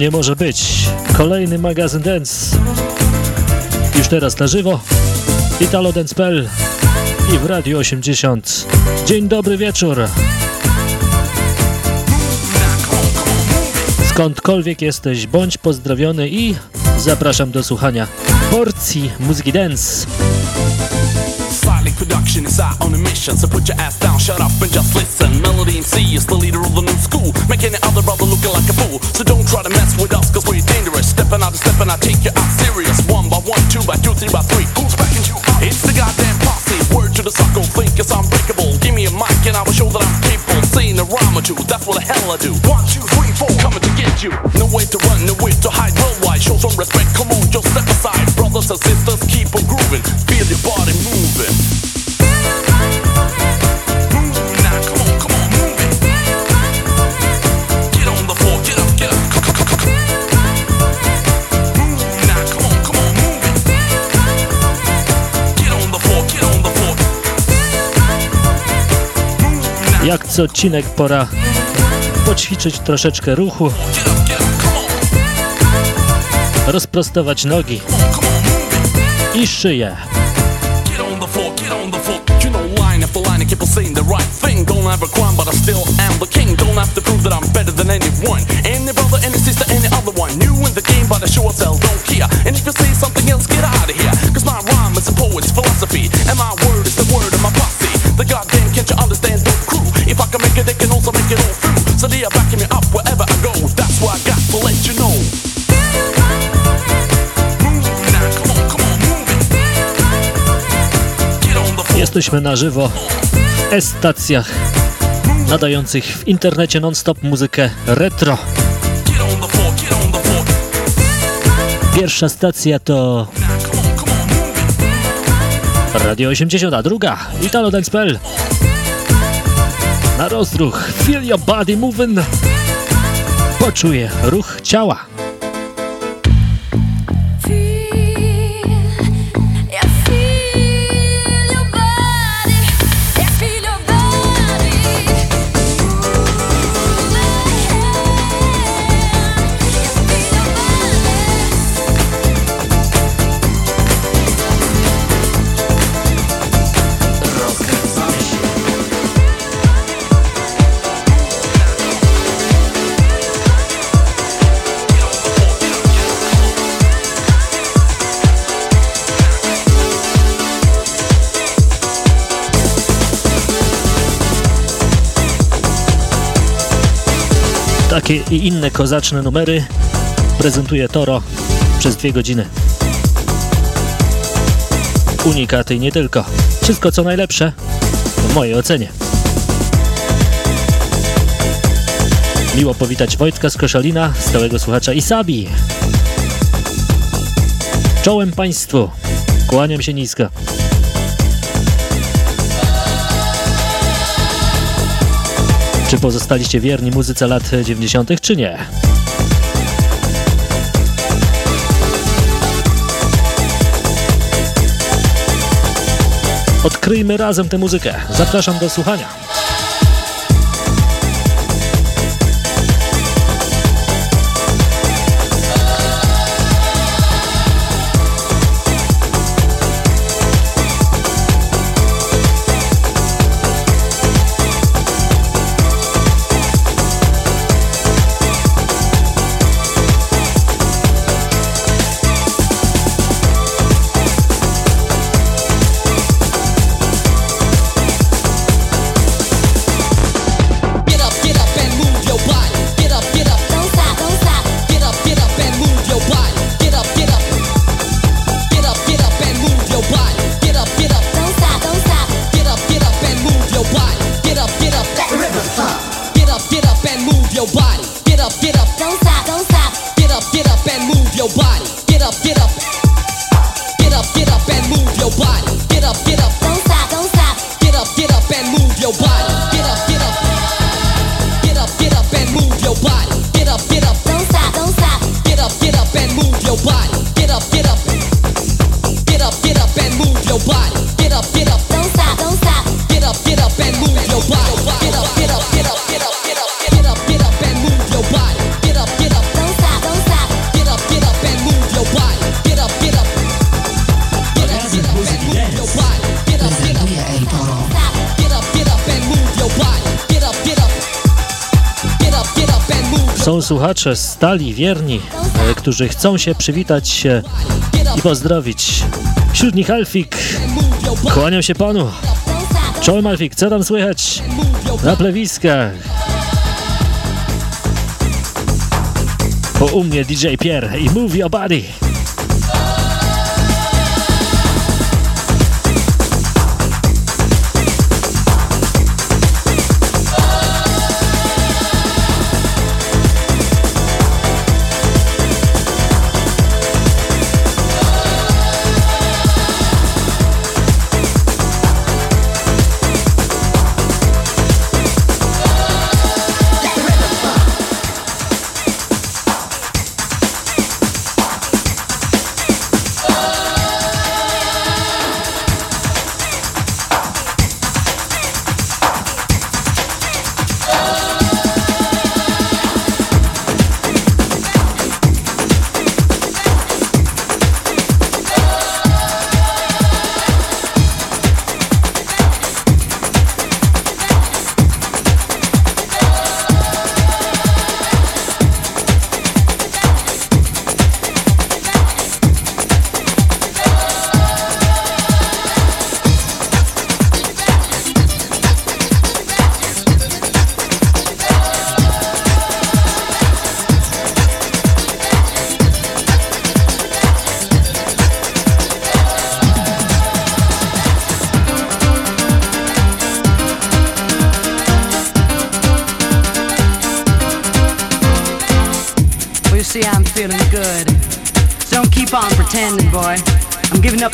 Nie może być. Kolejny magazyn Dance. Już teraz na żywo. Italo Dance.pl i w Radio 80. Dzień dobry wieczór. Skądkolwiek jesteś, bądź pozdrowiony i zapraszam do słuchania porcji muzyki dance. Production is on a mission. So put your ass down, shut up and just listen. Melody MC is the leader of the new school Make any other brother looking like a fool. So don't try to mess with us cause we're dangerous. Stepping out and stepping out, take you out serious. One by one, two by two, three by three. Who's backing you up? It's the goddamn posse to the sucker, think it's unbreakable. Give me a mic and I will show that I'm capable. Saying a rhyme or two, that's what the hell I do. One, two, three, four, coming to get you. No way to run, no way to hide. Worldwide Show some respect, come on, just step aside. Brothers and sisters, keep on grooving. Feel your body moving Jak co odcinek pora poćwiczyć troszeczkę ruchu, rozprostować nogi i szyję. People saying the right thing, don't have but I still am the king. Don't have to prove that I'm better than anyone. Any brother, any sister, any other one. New in the game, but I don't care. And if you say something else, get out of here. Cause my rhyme is a poet's philosophy, and my word is the word of my posse. The goddamn, can't you understand? Don't crew. If I can make it, they can also make it all through. So they are backing me up wherever I go. That's why I got to let you know. Jesteśmy na żywo w stacjach nadających w internecie non-stop muzykę retro. Pierwsza stacja to Radio 80, a druga Italo Dance.pl Na rozruch Feel Your Body Moving. Poczuję ruch ciała Takie i inne kozaczne numery prezentuje Toro przez dwie godziny. Unikaty nie tylko. Wszystko co najlepsze w mojej ocenie. Miło powitać Wojtka z Koszalina, stałego słuchacza Isabi. Czołem Państwu. Kłaniam się nisko. Czy pozostaliście wierni muzyce lat 90., czy nie? Odkryjmy razem tę muzykę. Zapraszam do słuchania. Słuchacze stali, wierni, e, którzy chcą się przywitać i pozdrowić. Wśród nich Alfik. Kłaniam się panu. Czołem Alfik, co tam słychać na plewiskach? Po u mnie DJ Pierre i Move Your Body.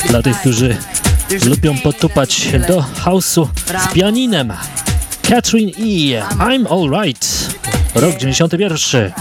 Dla tych, którzy lubią potupać do house'u z pianinem. Catherine E. I'm Alright. Rok 91.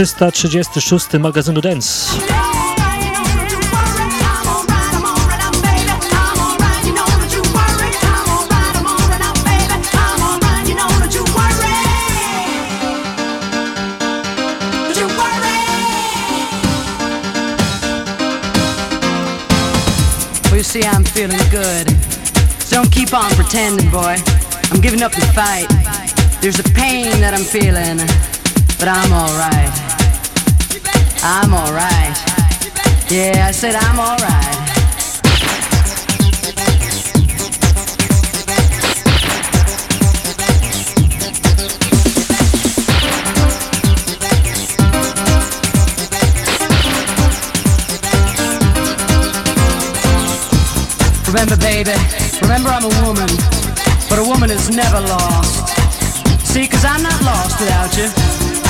336 magazynu Dance. you see, I'm feeling good. So Don't keep on pretending, boy. I'm giving up the fight. There's a pain that I'm feeling but I'm alright. I'm alright. Yeah, I said I'm alright. Remember, baby, remember I'm a woman, but a woman is never lost. See, cause I'm not lost without you.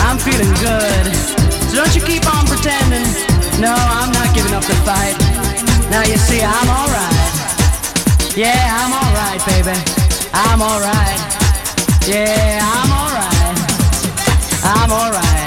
I'm feeling good. So don't you keep on pretending. No, I'm not giving up the fight. Now you see, I'm alright. Yeah, I'm alright, baby. I'm alright. Yeah, I'm alright. I'm alright.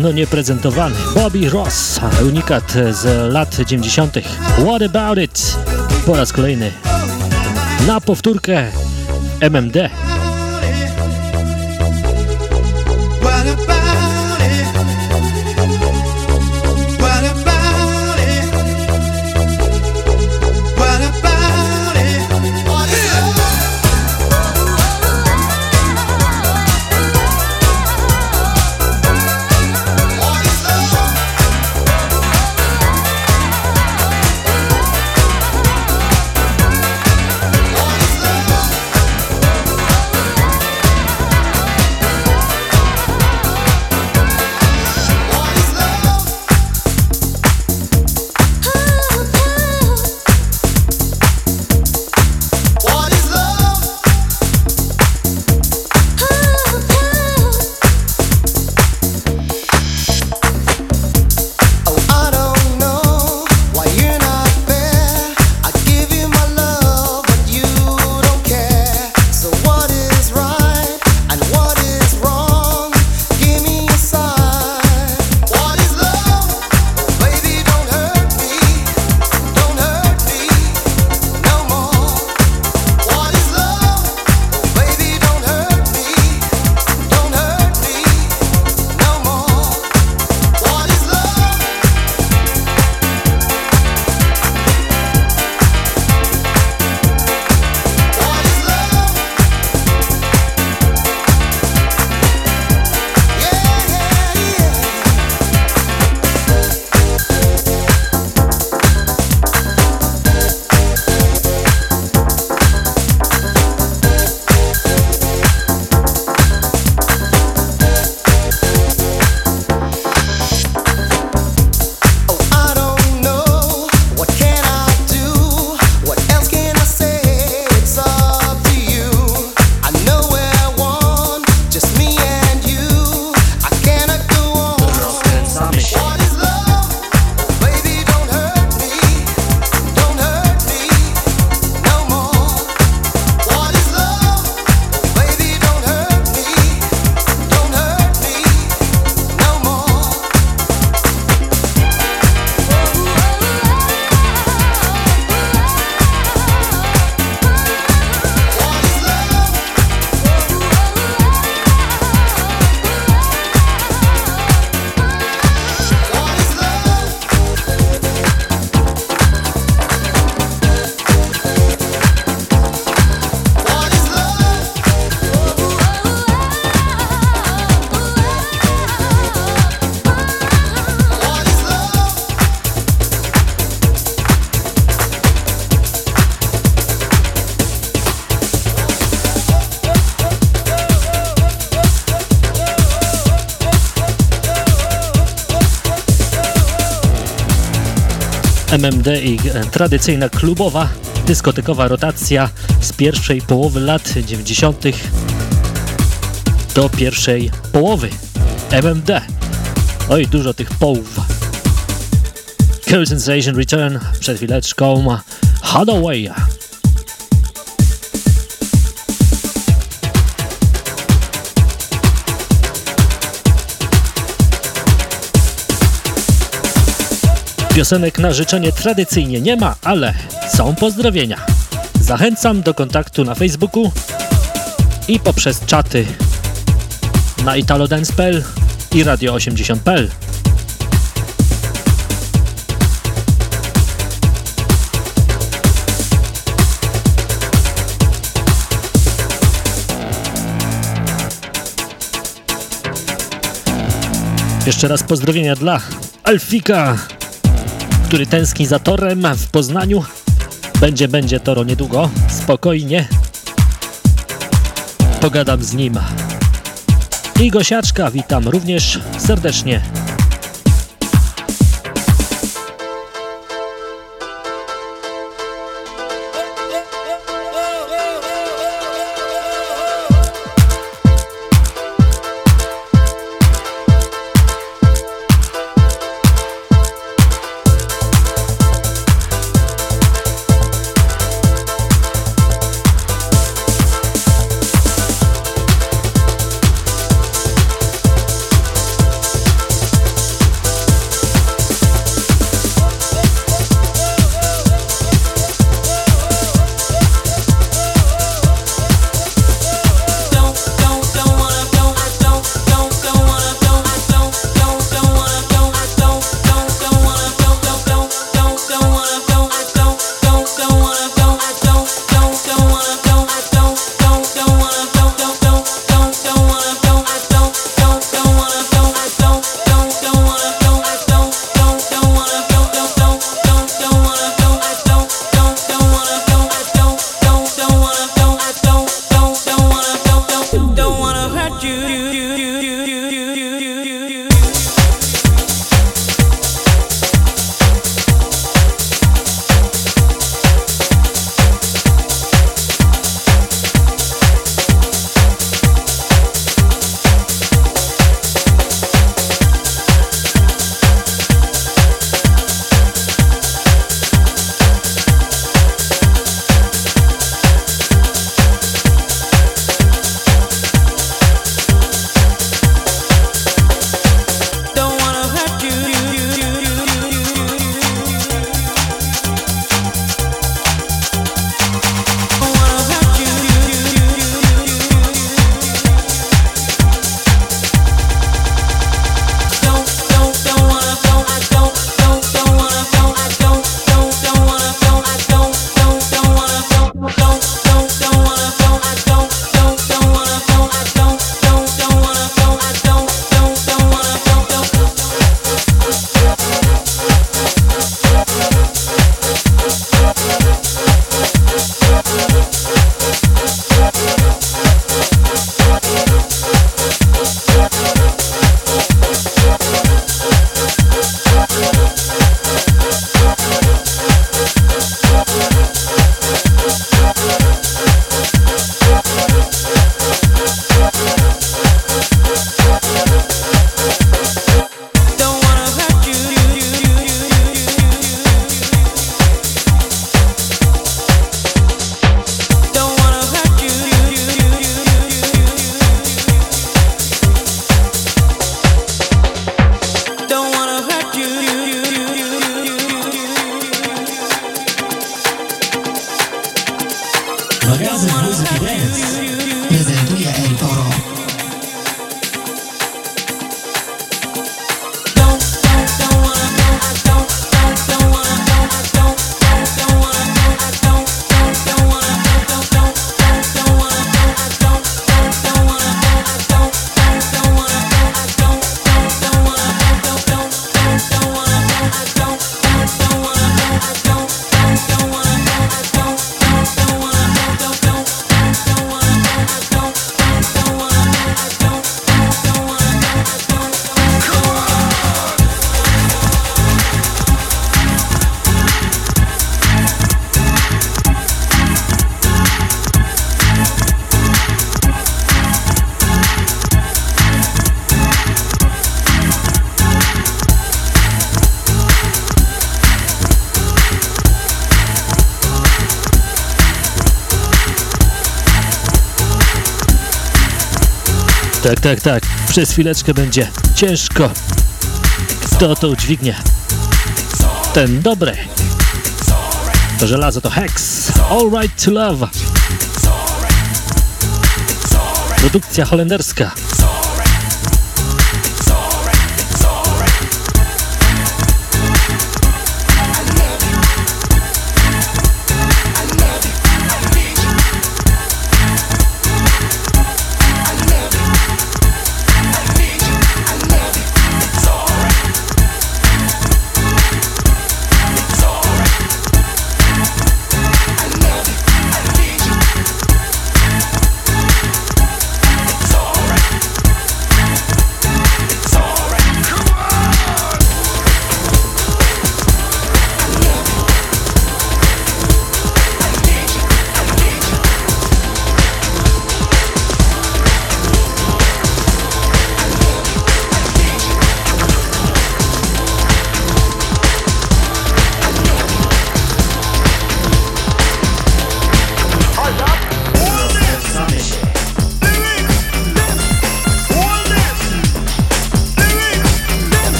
Dawno nieprezentowany. Bobby Ross, unikat z lat 90. What About It? Po raz kolejny na powtórkę MMD. MMD i tradycyjna klubowa, dyskotekowa rotacja z pierwszej połowy lat 90. do pierwszej połowy MMD. Oj, dużo tych połów. Cool Sensation Return przed chwileczką Hadaway. Piosenek na życzenie tradycyjnie nie ma, ale są pozdrowienia. Zachęcam do kontaktu na Facebooku i poprzez czaty na italodance.pl i radio80.pl. Jeszcze raz pozdrowienia dla Alfika, który tęskni za torem w Poznaniu. Będzie, będzie toro niedługo. Spokojnie. Pogadam z nim. I Gosiaczka witam również serdecznie. Tak, tak, tak. Przez chwileczkę będzie ciężko. Kto to udźwignie? Ten dobry. To żelazo to Hex. All right to love. Produkcja holenderska.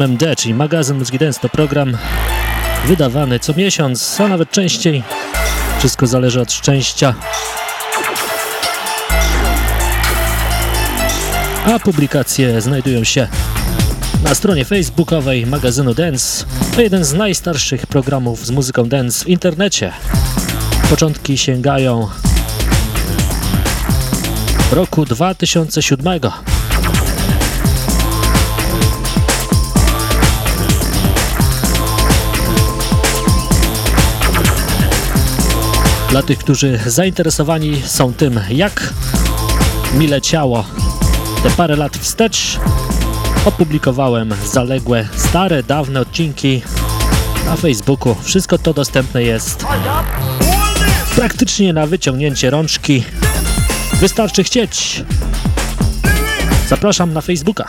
MMD, czyli magazyn Mózgi Dance, to program wydawany co miesiąc, a nawet częściej. Wszystko zależy od szczęścia. A publikacje znajdują się na stronie facebookowej magazynu Dance. To jeden z najstarszych programów z muzyką dance w internecie. Początki sięgają roku 2007. Dla tych, którzy zainteresowani są tym, jak mi leciało te parę lat wstecz, opublikowałem zaległe, stare, dawne odcinki na Facebooku. Wszystko to dostępne jest praktycznie na wyciągnięcie rączki. Wystarczy chcieć. Zapraszam na Facebooka.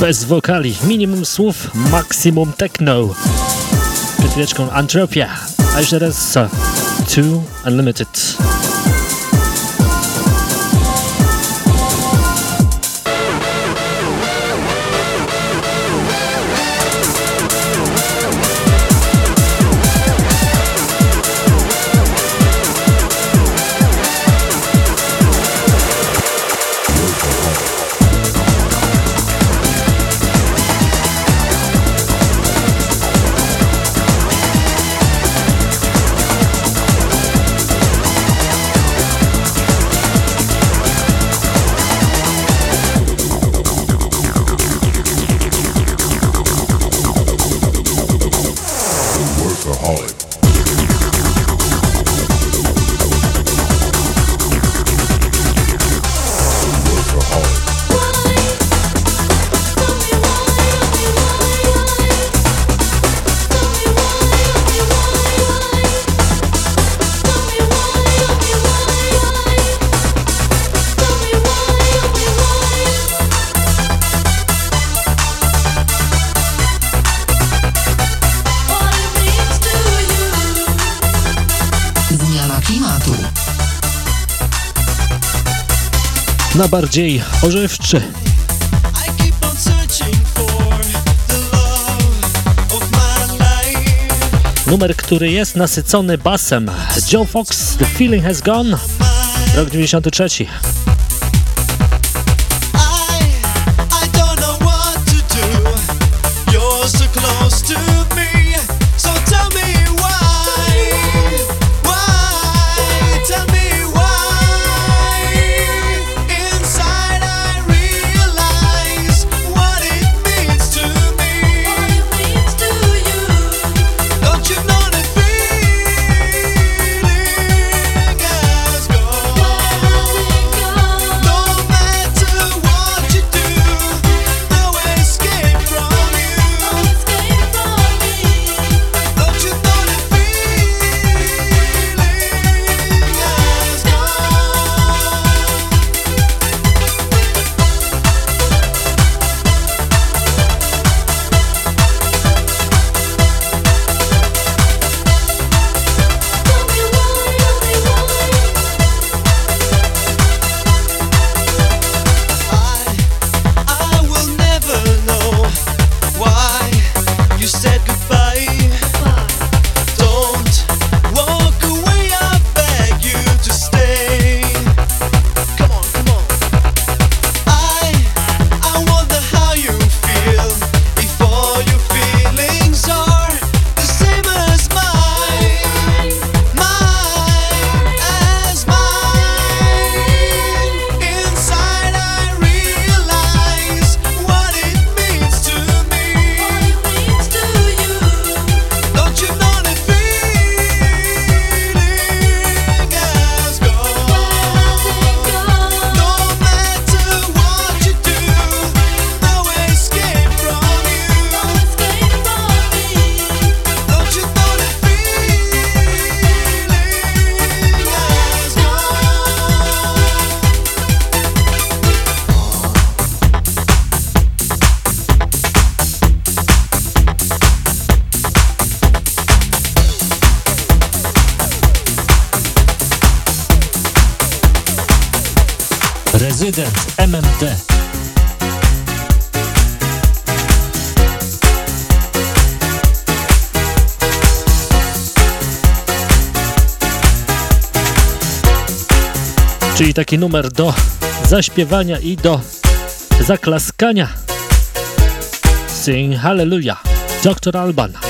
Bez wokali, minimum słów, maksimum techno. Przed chwileczką Antropia, a już teraz Two Unlimited. na bardziej orzewczy. Numer, który jest nasycony basem. Joe Fox, The Feeling Has Gone, rok 93. MMD. Czyli taki numer do zaśpiewania i do zaklaskania. Sing Hallelujah. Dr. Alban.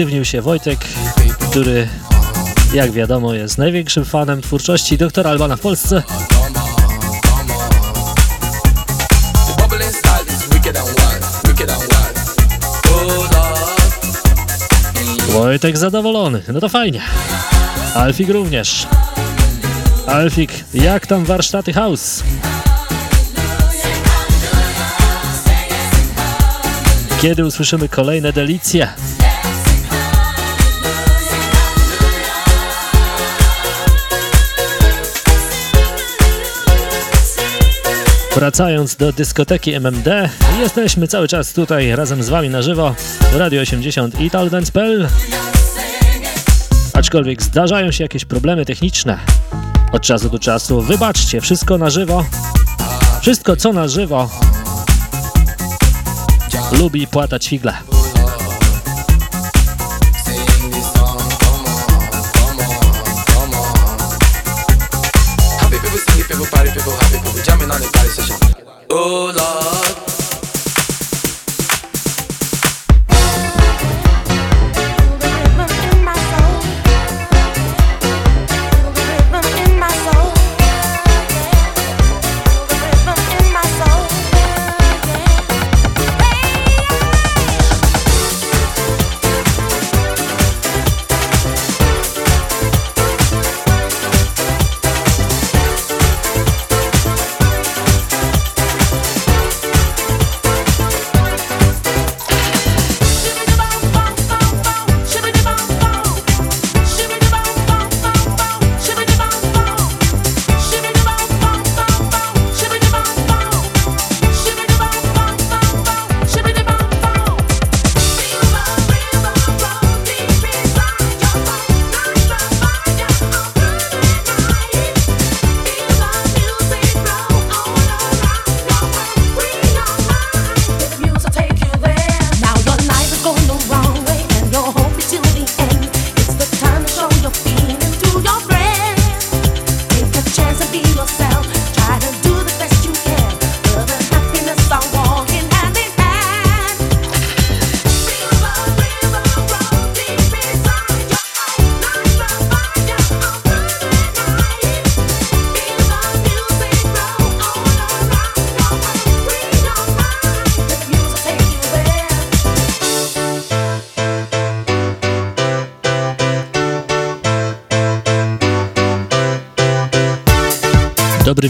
Uaktywnił się Wojtek, który jak wiadomo jest największym fanem twórczości doktora Albana w Polsce. Wojtek zadowolony, no to fajnie. Alfik również. Alfik, jak tam warsztaty house? Kiedy usłyszymy kolejne delicje? Wracając do dyskoteki MMD, jesteśmy cały czas tutaj razem z Wami na żywo. Radio 80 i Taldance.pl Aczkolwiek zdarzają się jakieś problemy techniczne od czasu do czasu. Wybaczcie, wszystko na żywo. Wszystko co na żywo lubi płatać figle.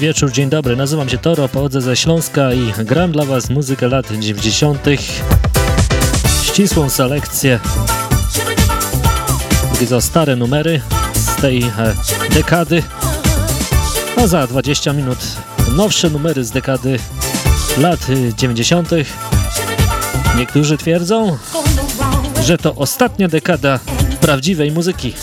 Wieczór, dzień dobry. Nazywam się Toro, pochodzę ze Śląska i gram dla Was muzykę lat 90. Ścisłą selekcję. Za stare numery z tej e, dekady. A za 20 minut nowsze numery z dekady lat 90. Niektórzy twierdzą, że to ostatnia dekada prawdziwej muzyki.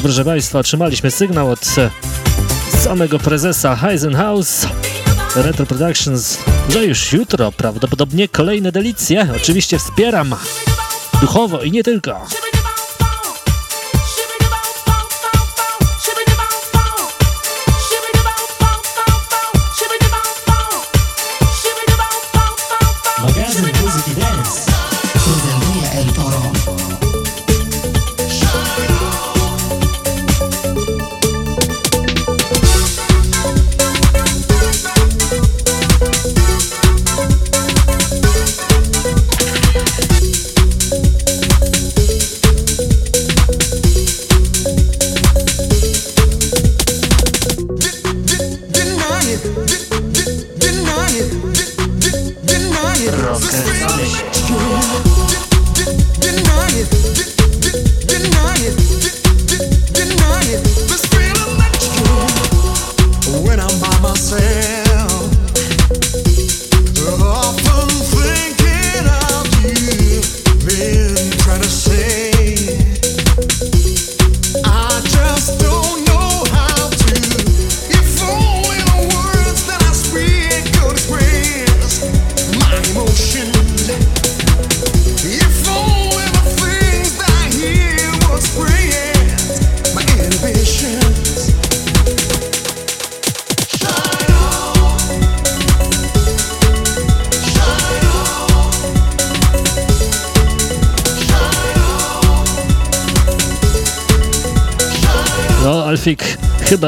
Proszę Państwa, otrzymaliśmy sygnał od samego prezesa Heisenhaus Retro Productions, że już jutro prawdopodobnie kolejne delicje. Oczywiście wspieram duchowo i nie tylko.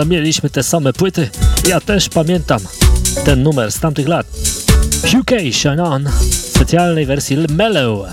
Mieliśmy te same płyty. Ja też pamiętam ten numer z tamtych lat. UK Shine On w specjalnej wersji Mellow.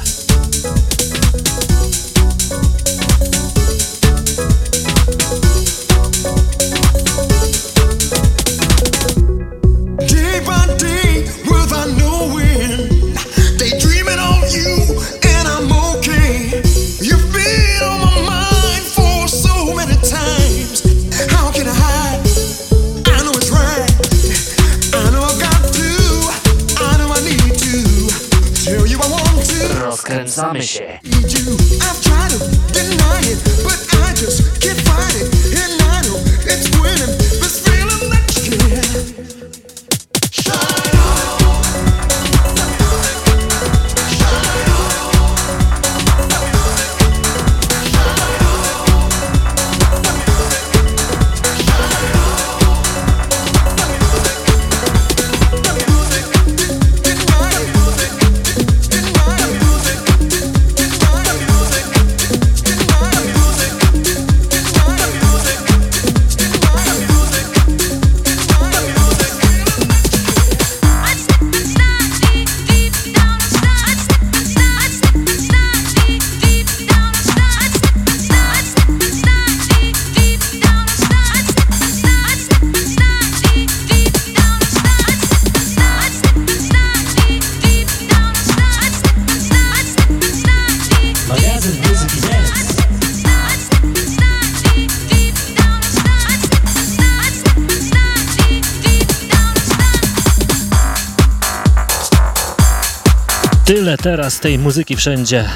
Teraz tej muzyki wszędzie.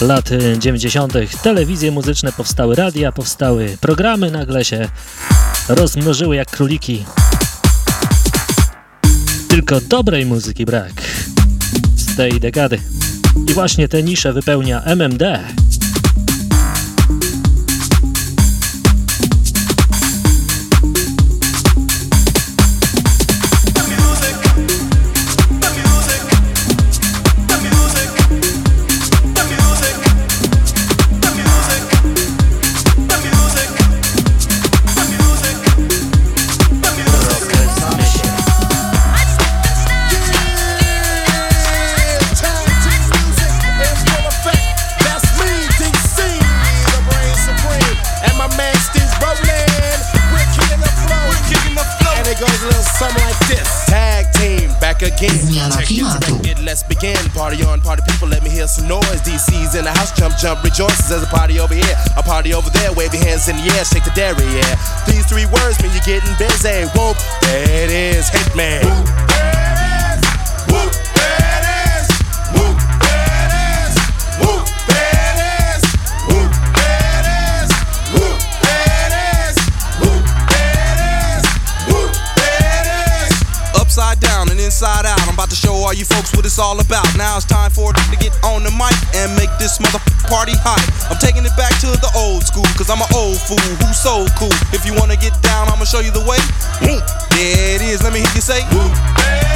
Lat 90. telewizje muzyczne powstały, radia powstały, programy nagle się rozmnożyły jak króliki. Tylko dobrej muzyki brak z tej dekady. I właśnie tę niszę wypełnia MMD. Jump jump, rejoices There's a party over here, a party over there. Wave your hands in the air, shake the dairy, yeah. These three words mean you're getting busy. Whoop, it is, Hitman. Whoop, all about. Now it's time for to get on the mic and make this mother party hot. I'm taking it back to the old school, cause I'm an old fool who's so cool. If you wanna get down, I'ma show you the way. There it is, let me hear you say.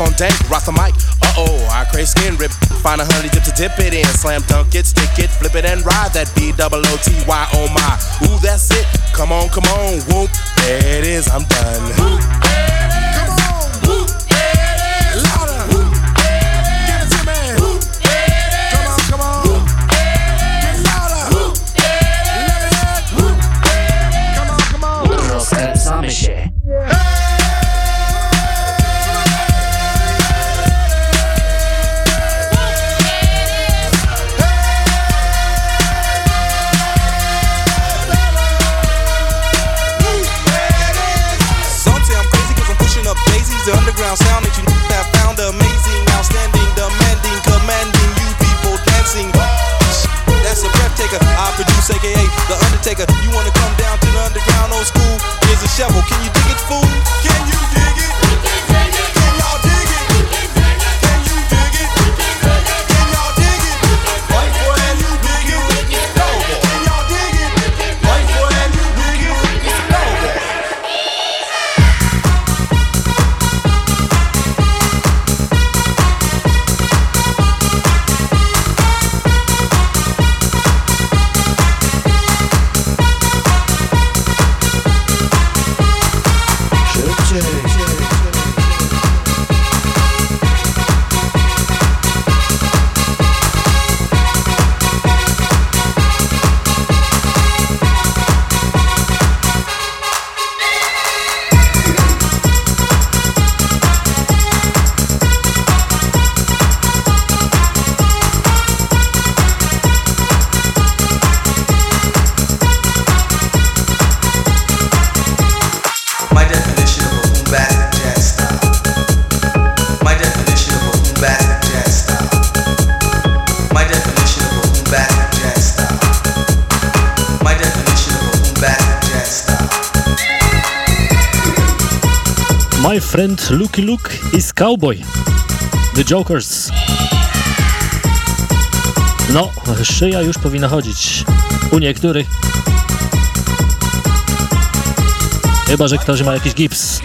on deck, rock the mic. Uh oh, I crave skin rip. Find a honey dip to dip it in. Slam dunk it, stick it, flip it and ride that B double Oh my, ooh, that's it. Come on, come on, whoop. There it is, I'm done. shovel. Can you Cowboy, The Jokers. No, szyja już powinna chodzić u niektórych. Chyba, że ktoś ma jakiś gips.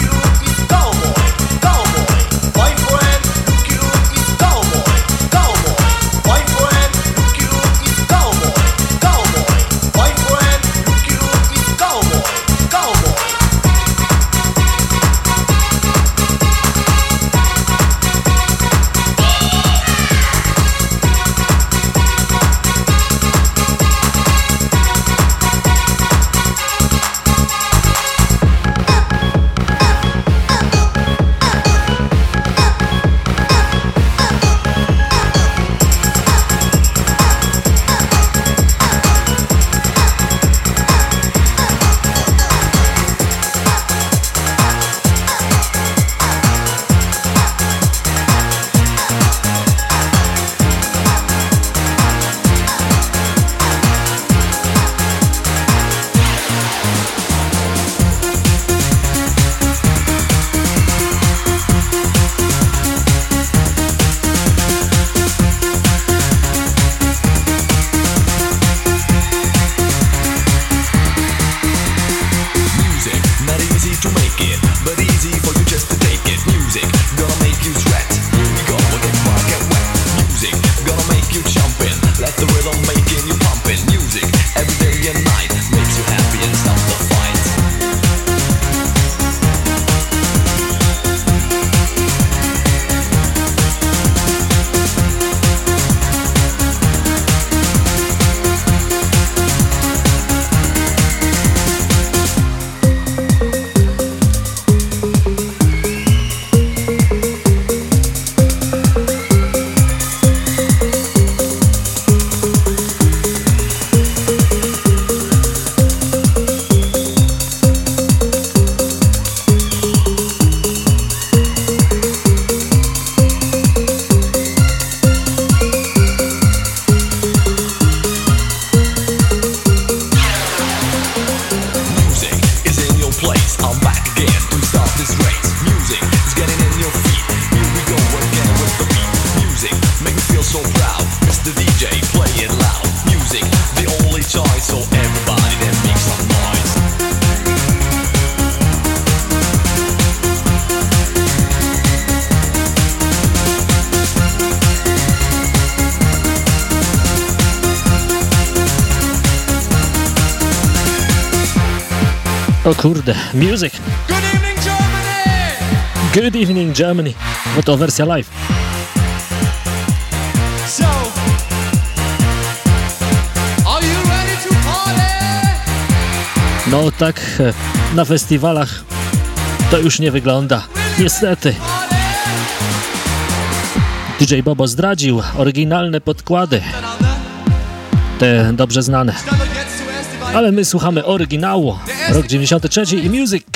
Kurde, music. Good evening Germany. Bo to wersja live. No tak, e, na festiwalach to już nie wygląda. Niestety. DJ Bobo zdradził oryginalne podkłady. Te dobrze znane. Ale my słuchamy oryginału. Rok 93 i music.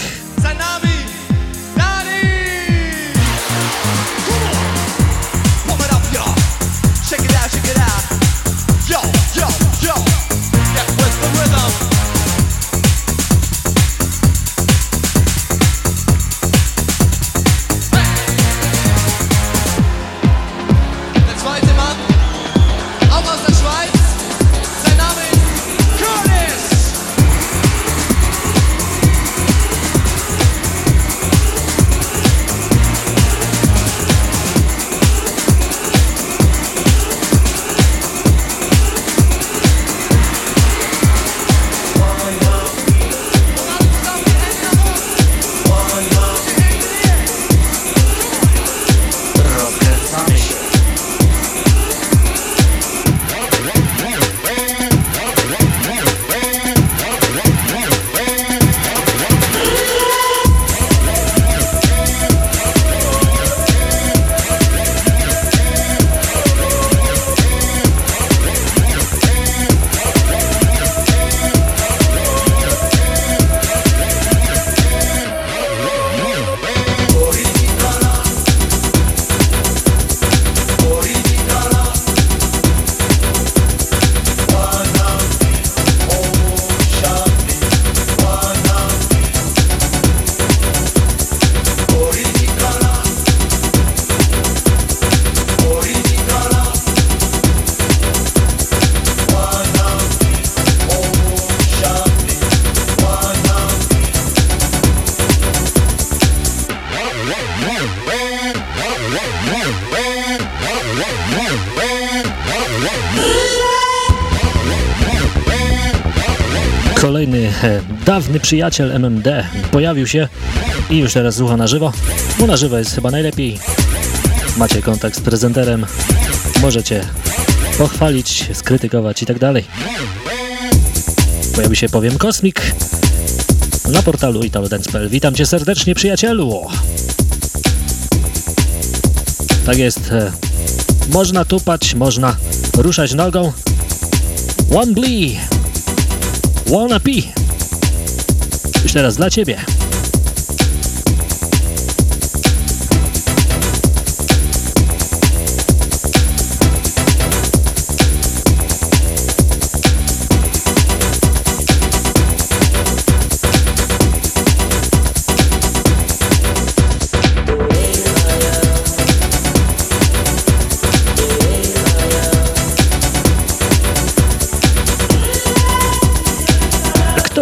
Dawny przyjaciel MMD pojawił się i już teraz słucha na żywo, bo na żywo jest chyba najlepiej. Macie kontakt z prezenterem, możecie pochwalić, skrytykować i tak dalej. Pojawi się powiem Kosmik na portalu italodance.pl. Witam cię serdecznie przyjacielu! Tak jest, e, można tupać, można ruszać nogą. One Blee Wanna Be. Już teraz dla Ciebie.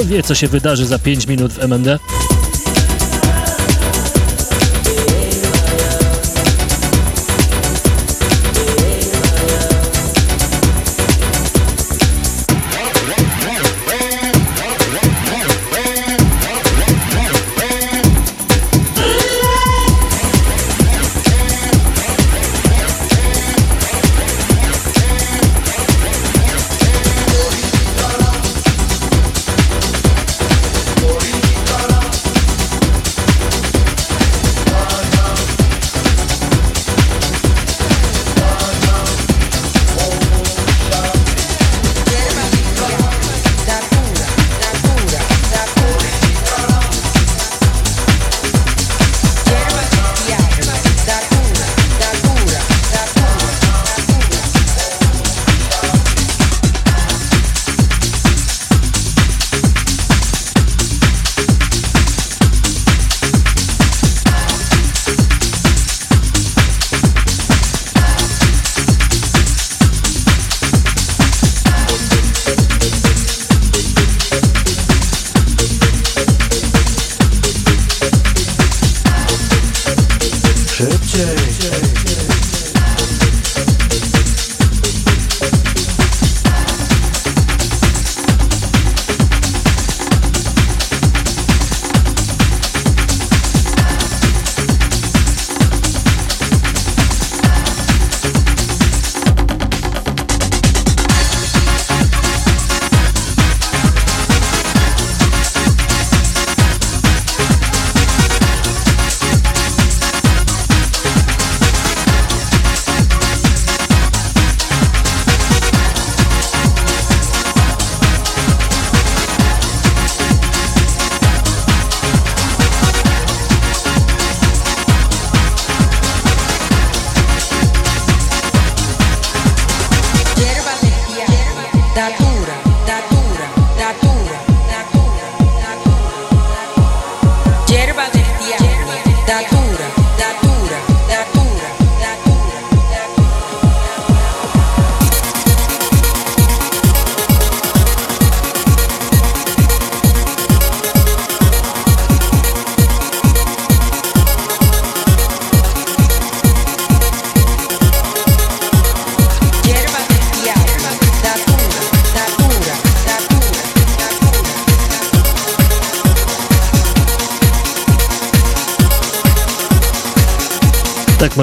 Wie, co się wydarzy za 5 minut w MMD?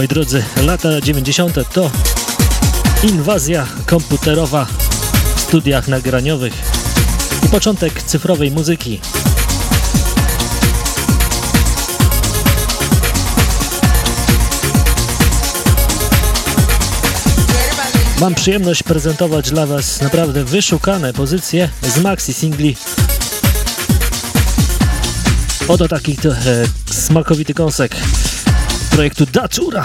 Moi drodzy, lata 90. to inwazja komputerowa w studiach nagraniowych i początek cyfrowej muzyki. Mam przyjemność prezentować dla Was naprawdę wyszukane pozycje z maxi singli. Oto taki to, e, smakowity kąsek projektu Datura.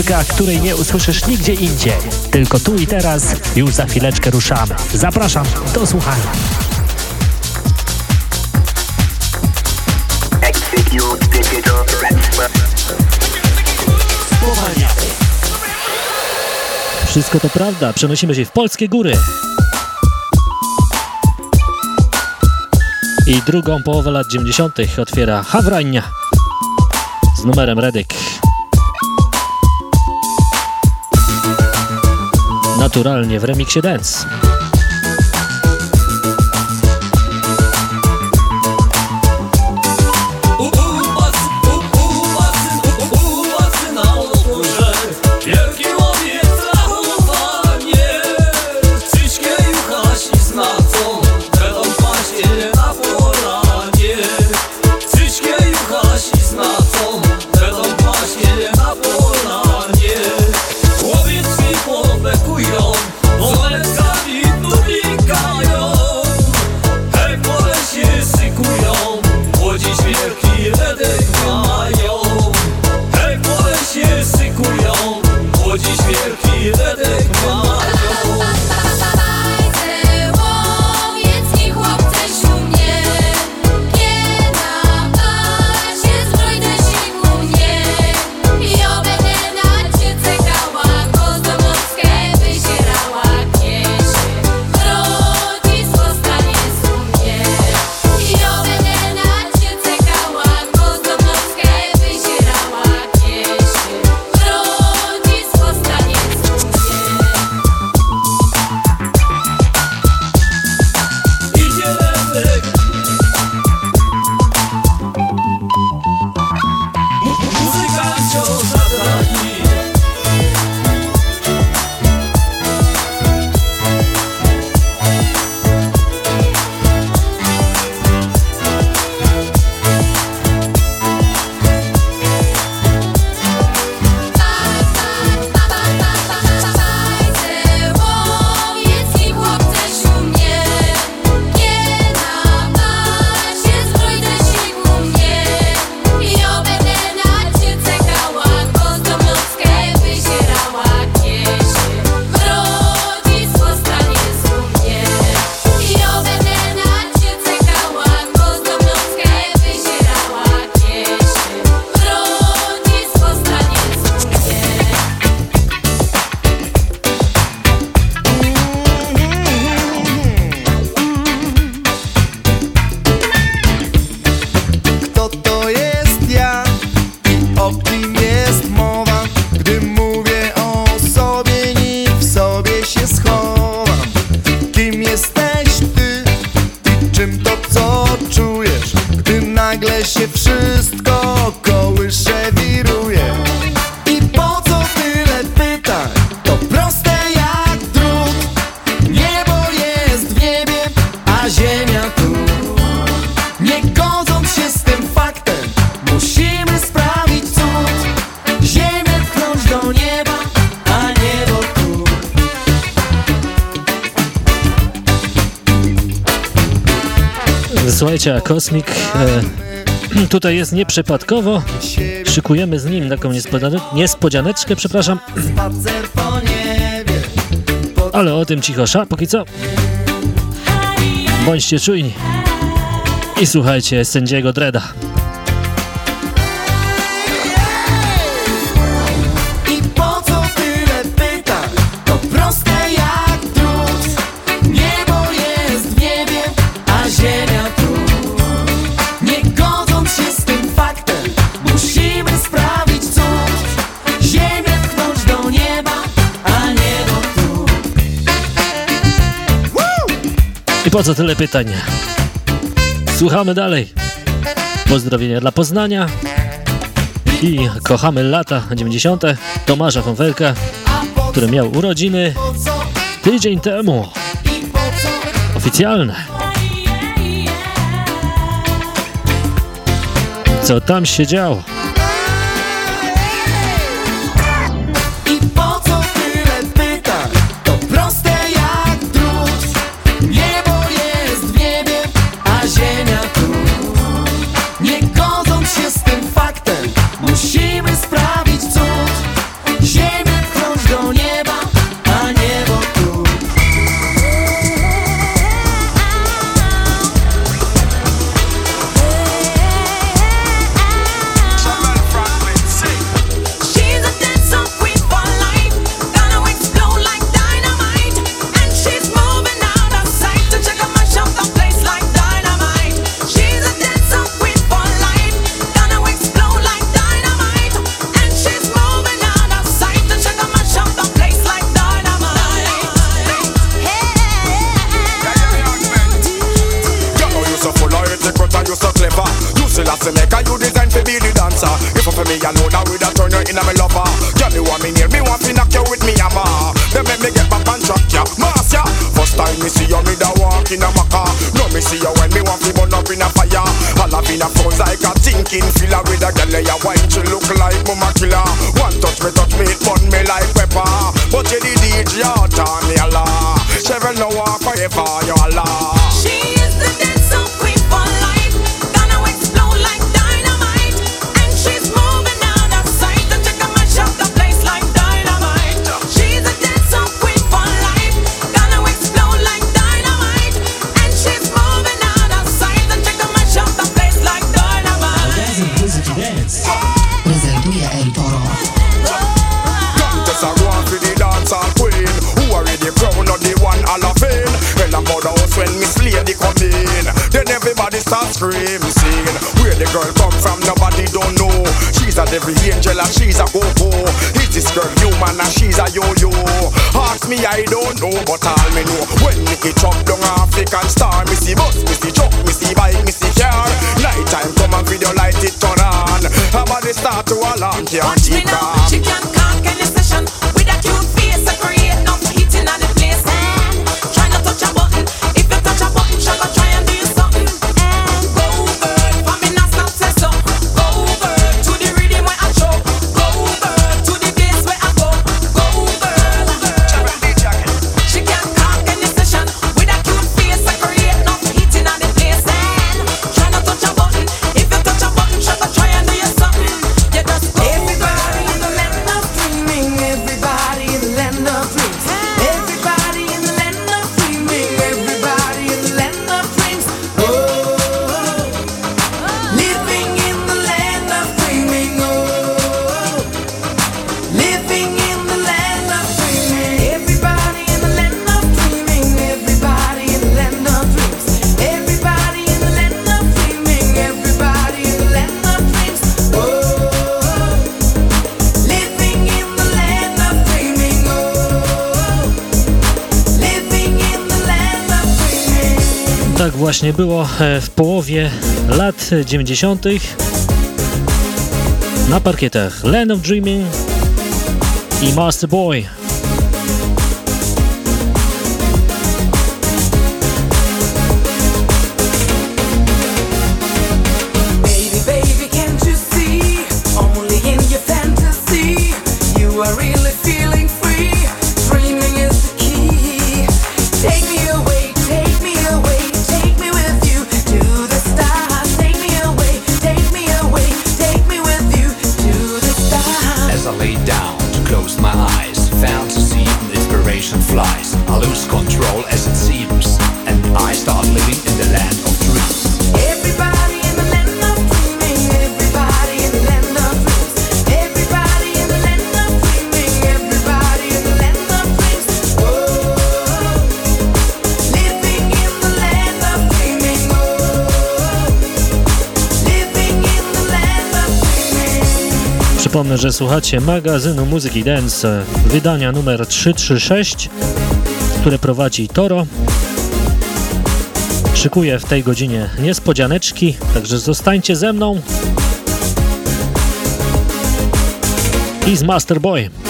Muzyka, której nie usłyszysz nigdzie indziej. Tylko tu i teraz, już za chwileczkę ruszamy. Zapraszam do słuchania. Wszystko to prawda, przenosimy się w polskie góry. I drugą połowę lat 90. otwiera Hawrania z numerem Redyk. Naturalnie w remiksie Dance. śmiecia Kosmik. E, tutaj jest nieprzypadkowo. Szykujemy z nim taką niespodzianeczkę, przepraszam. Ale o tym cicho sza, póki co. Bądźcie czujni i słuchajcie sędziego Dreda. Po co tyle pytań? Słuchamy dalej. Pozdrowienia dla Poznania i kochamy lata 90. Tomasza Fonfelka, który miał urodziny tydzień temu. Oficjalne. Co tam się działo? E, było e, w połowie lat 90. na parkietach Land of Dreaming i Master Boy. Przypomnę, że słuchacie magazynu muzyki dance, wydania numer 336, które prowadzi Toro. Szykuję w tej godzinie niespodzianeczki, także zostańcie ze mną. I z Masterboy. Boy.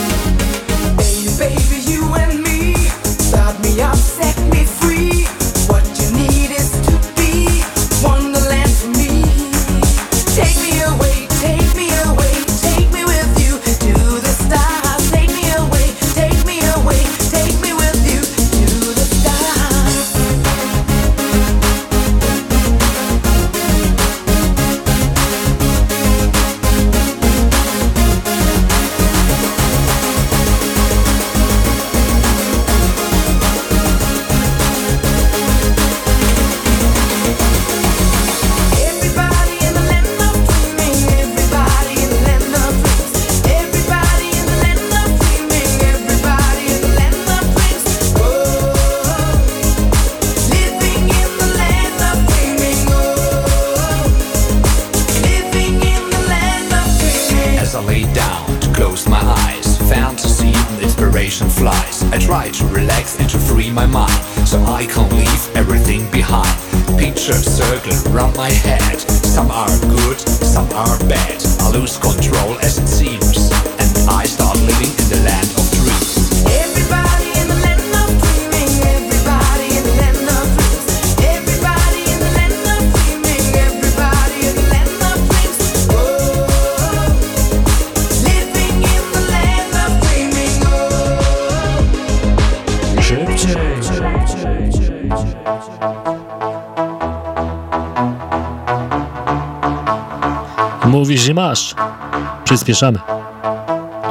przyspieszamy.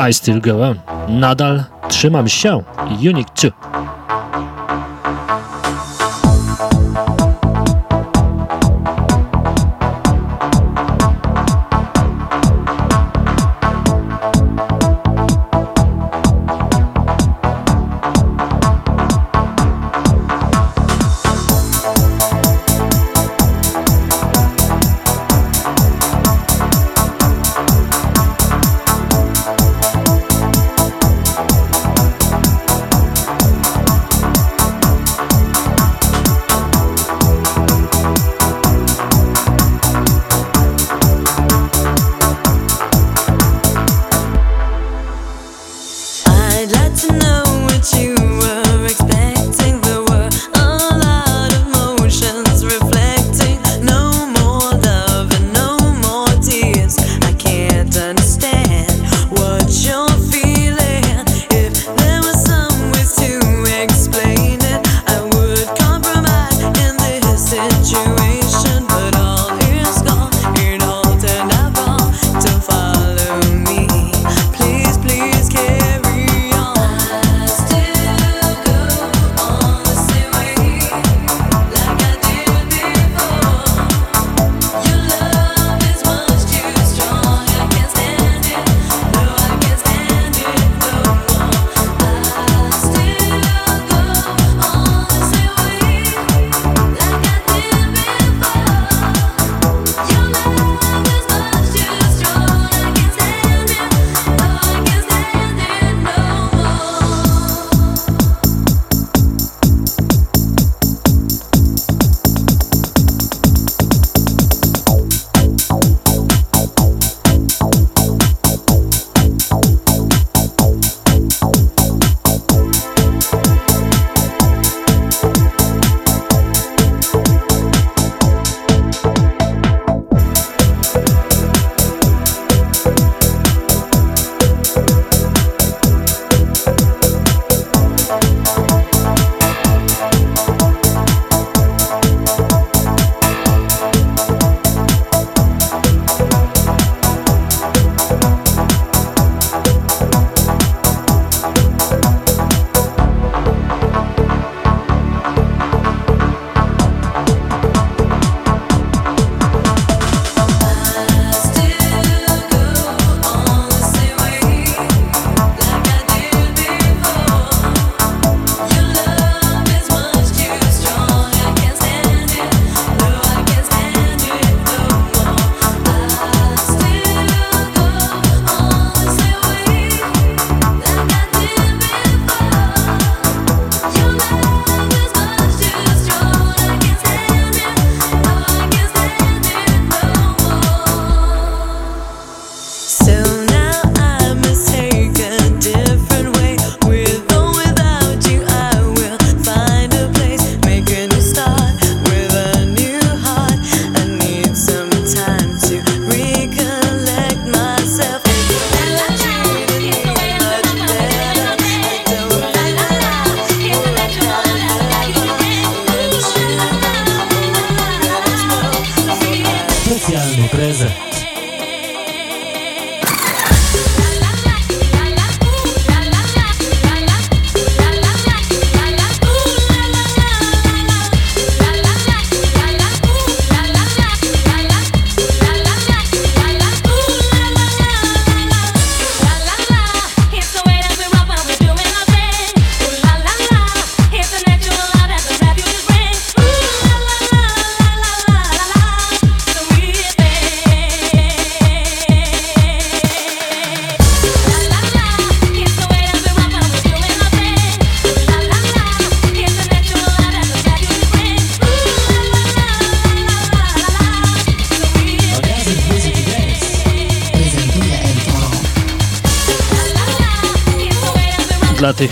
I still go on. Nadal trzymam się. Unique 2.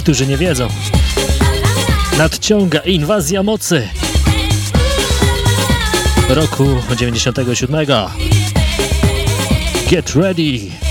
którzy nie wiedzą. Nadciąga inwazja mocy. Roku 97. Get ready.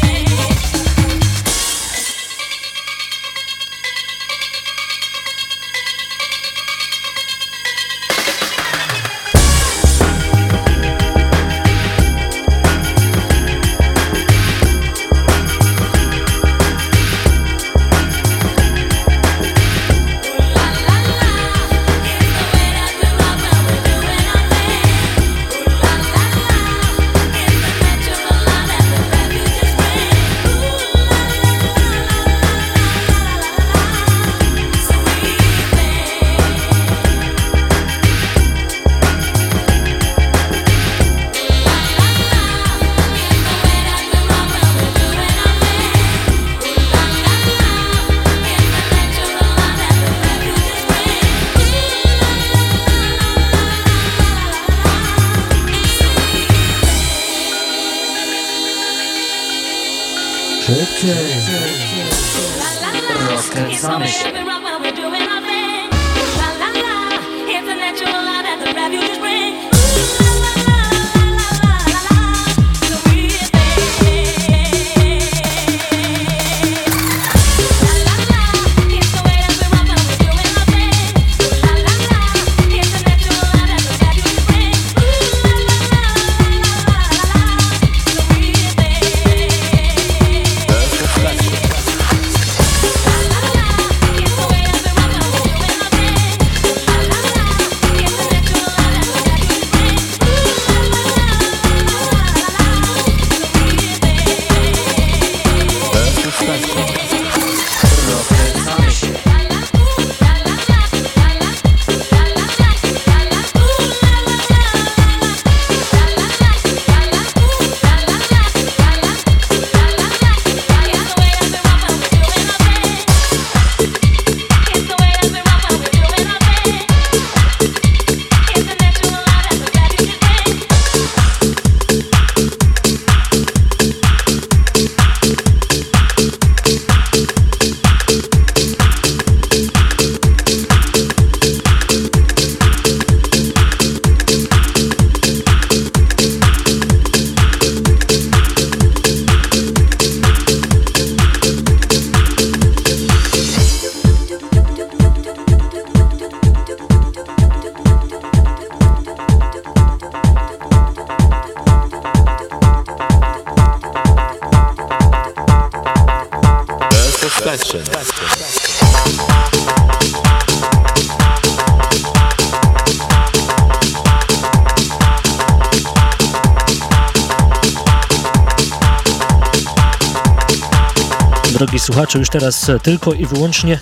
Drogi słuchacze, już teraz e, tylko i wyłącznie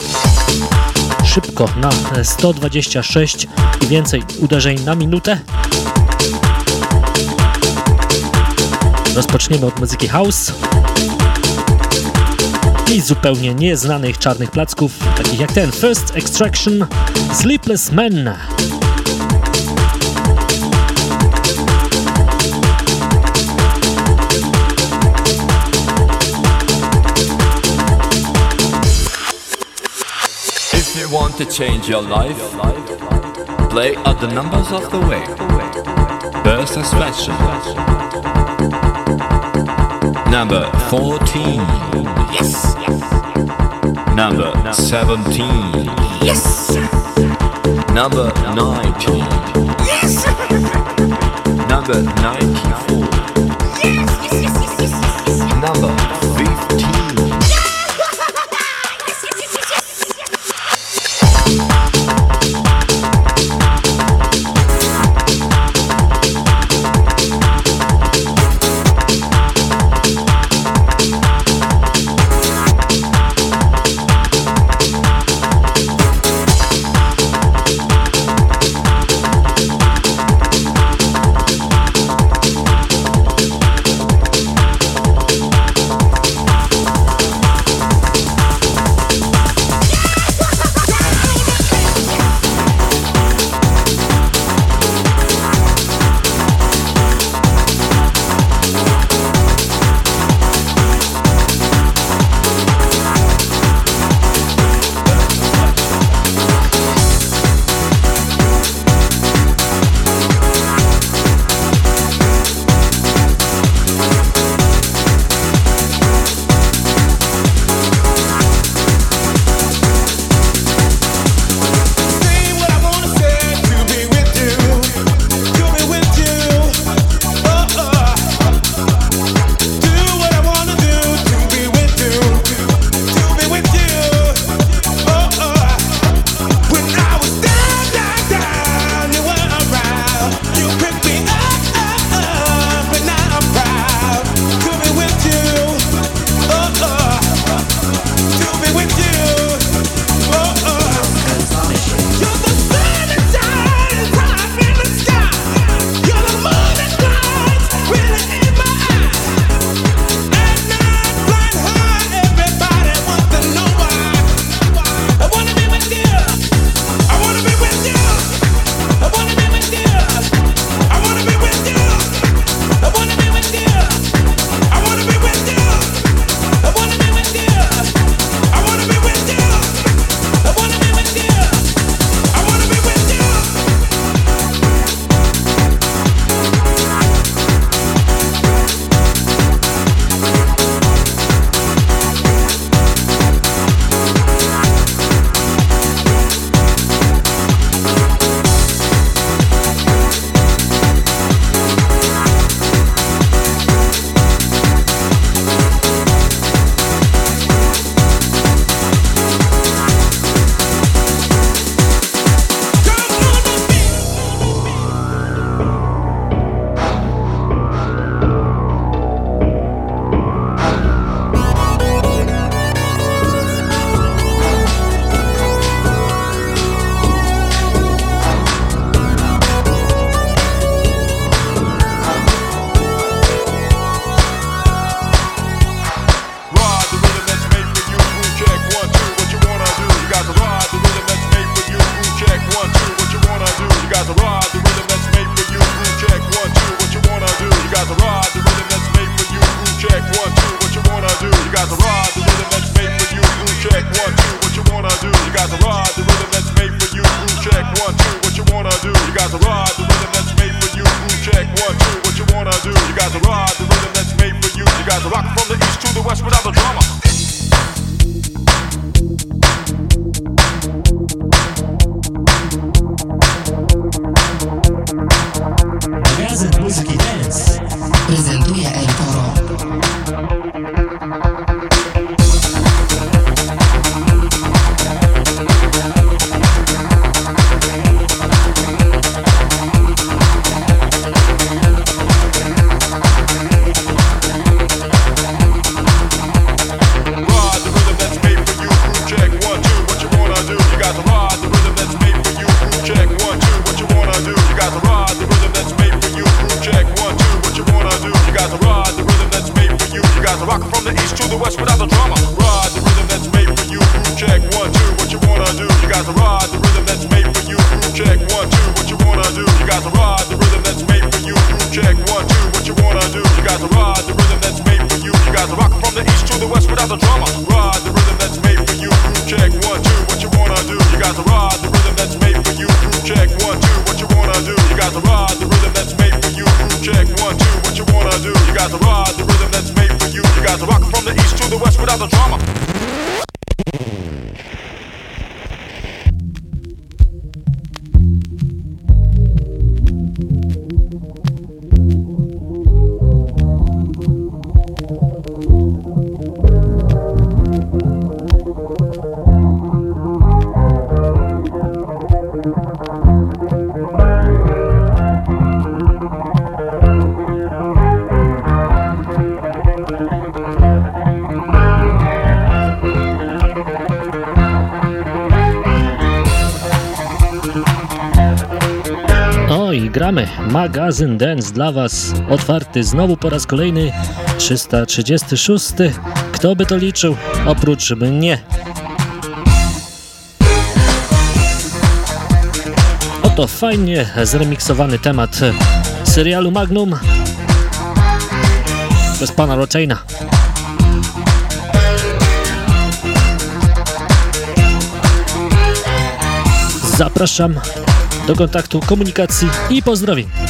szybko na e, 126 i więcej uderzeń na minutę. Rozpoczniemy od muzyki house. i zupełnie nieznanych czarnych placków, takich jak ten First Extraction, Sleepless Men. Want to change your life, play at the numbers of the way. First extraction. Number 14. Yes. Number 17. Yes. Number 19. Yes. Number 94. Yes. Number magazyn Dance dla Was otwarty znowu po raz kolejny 336. Kto by to liczył oprócz mnie? Oto fajnie zremiksowany temat serialu Magnum przez pana Rochaina. Zapraszam do kontaktu, komunikacji i pozdrowień.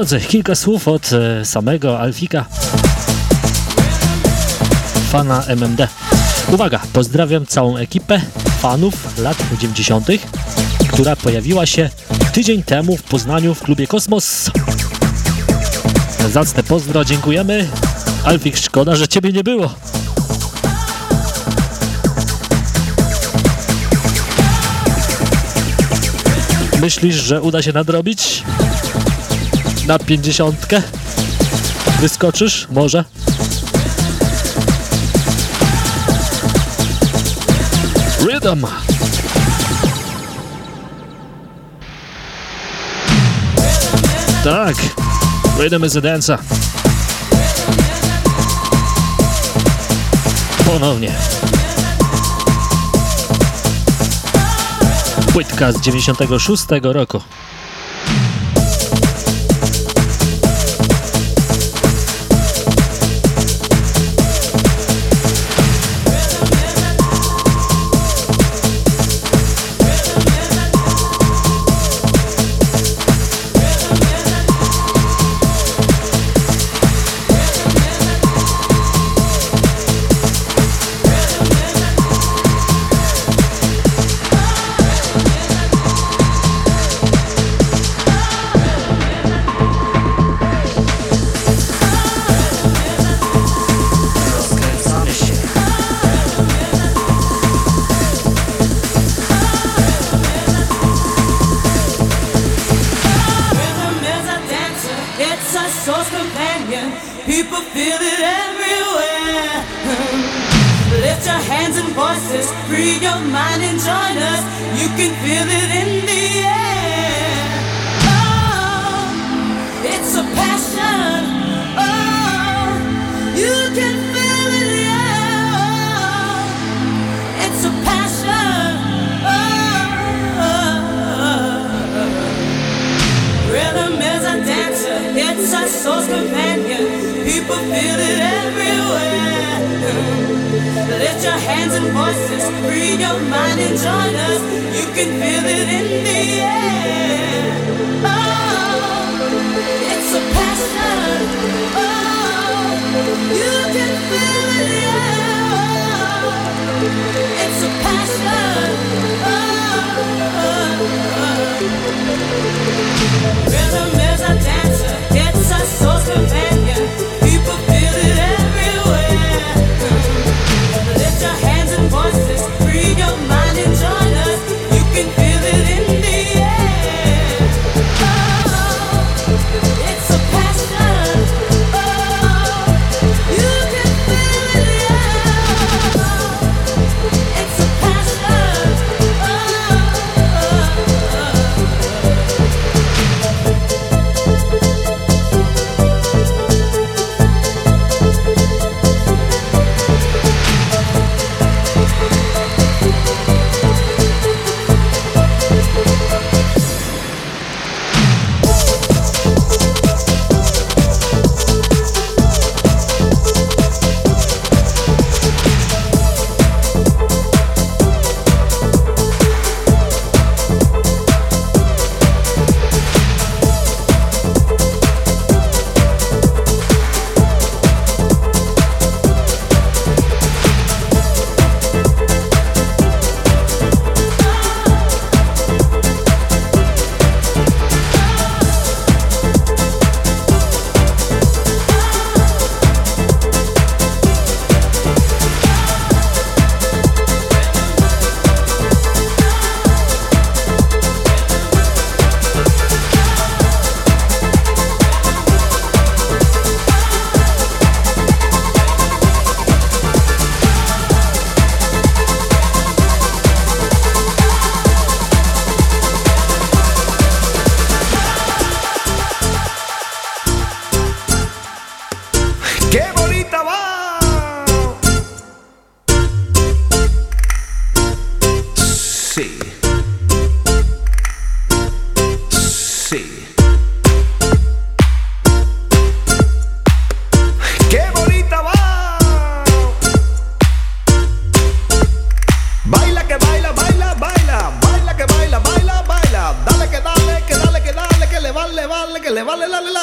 drodzy, kilka słów od e, samego Alfika, fana MMD. Uwaga, pozdrawiam całą ekipę fanów lat 90., która pojawiła się tydzień temu w Poznaniu w klubie Kosmos. Zacne pozdro, dziękujemy. Alfik, szkoda, że ciebie nie było. Myślisz, że uda się nadrobić? na pięćdziesiątkę? Wyskoczysz? Może? Rhythm! Tak, Rhythm is a dancer. Ponownie. Płytka z 96 roku.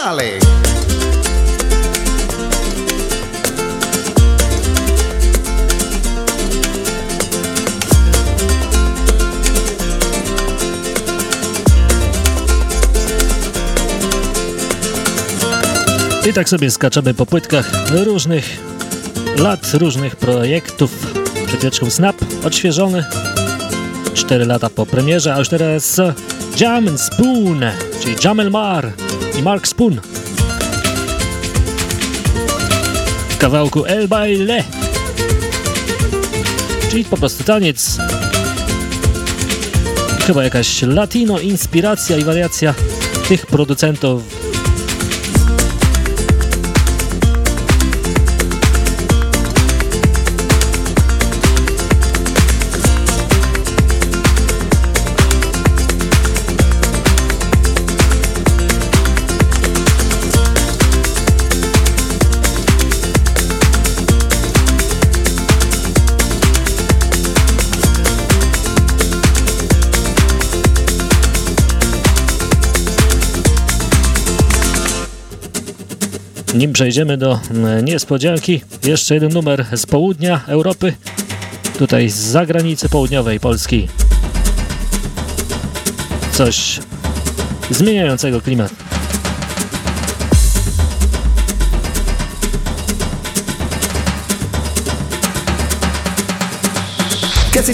Holly. I tak sobie skaczemy po płytkach różnych lat, różnych projektów. Przed chwileczką Snap, odświeżony. 4 lata po premierze, a już teraz Jam and Spoon, czyli Jamel Mar i Mark Spoon. W kawałku El Baile, czyli po prostu taniec. Chyba jakaś latino inspiracja i wariacja tych producentów Nim przejdziemy do mm, niespodzianki, jeszcze jeden numer z południa Europy, tutaj z zagranicy południowej Polski. Coś zmieniającego klimat. Que si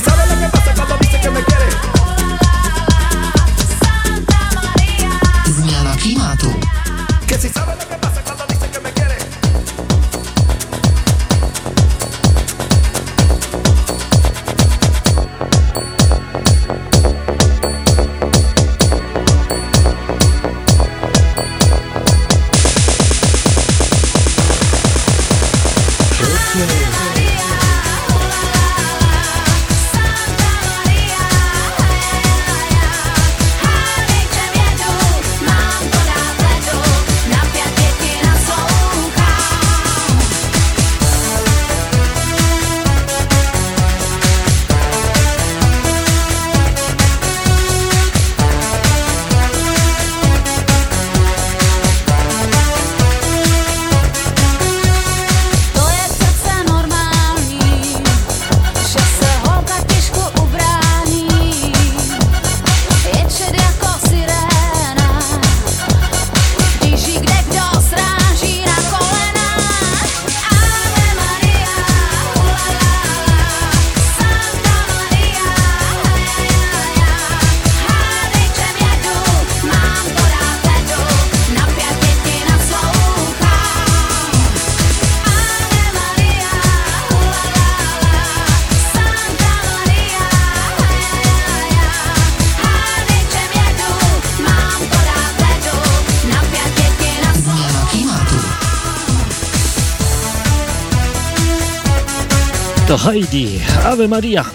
Heidi, Ave Maria.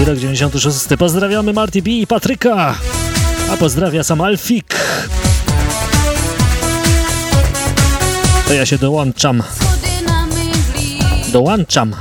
I rok 96. Pozdrawiamy Marty B i Patryka. A pozdrawia sam Alfik. To ja się dołączam. Dołączam.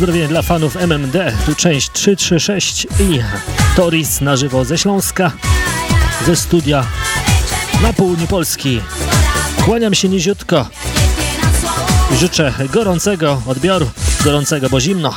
Pozdrowienie dla fanów MMD. Tu część 336 i Toris na żywo ze Śląska, ze studia na południu Polski. Kłaniam się niziutko i życzę gorącego odbioru, gorącego, bo zimno.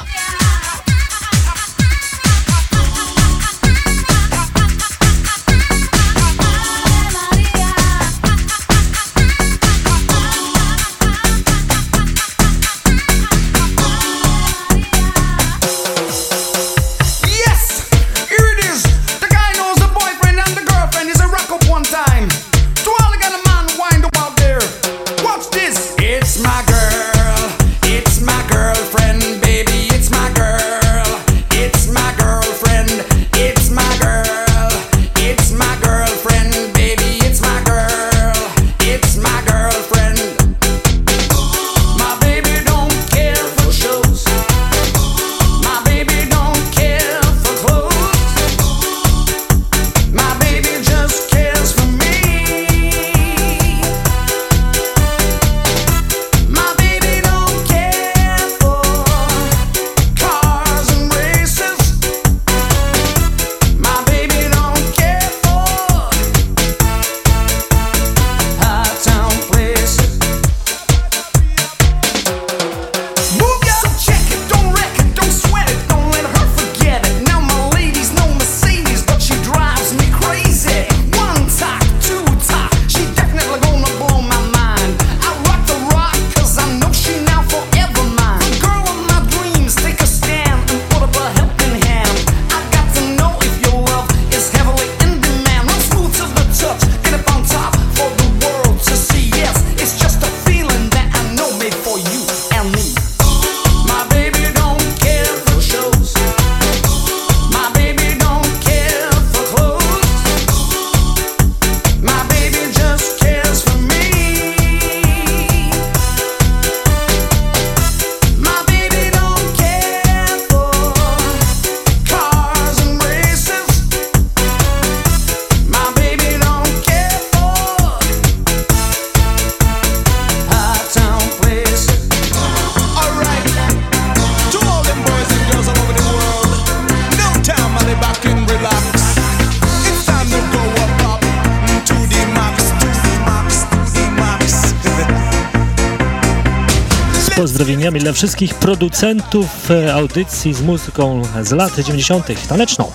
wszystkich producentów e, audycji z muzyką z lat 90. taneczną.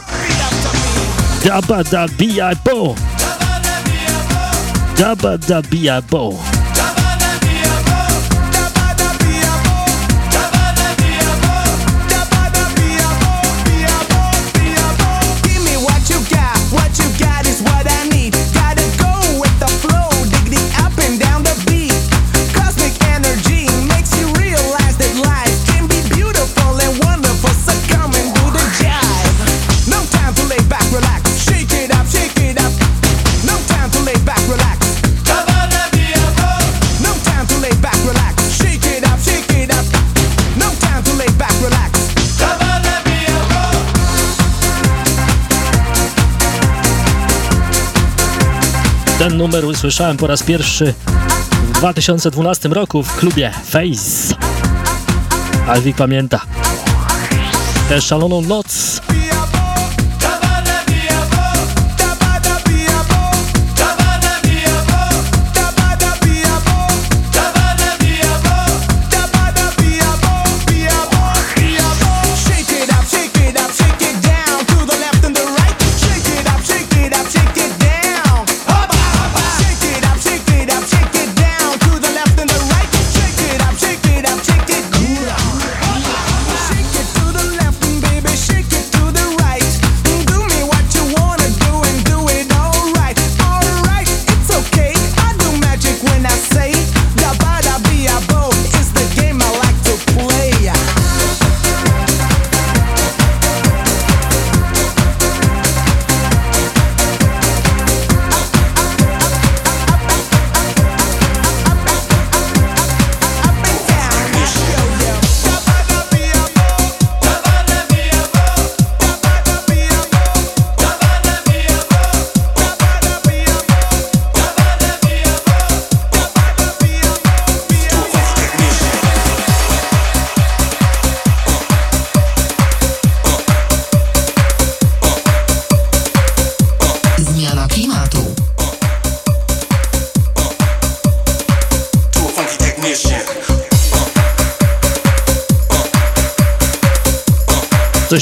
Dabba da bia bo. Dabba da bia bo. Ten numer usłyszałem po raz pierwszy w 2012 roku w klubie Face. Alwik pamięta. Tę szaloną noc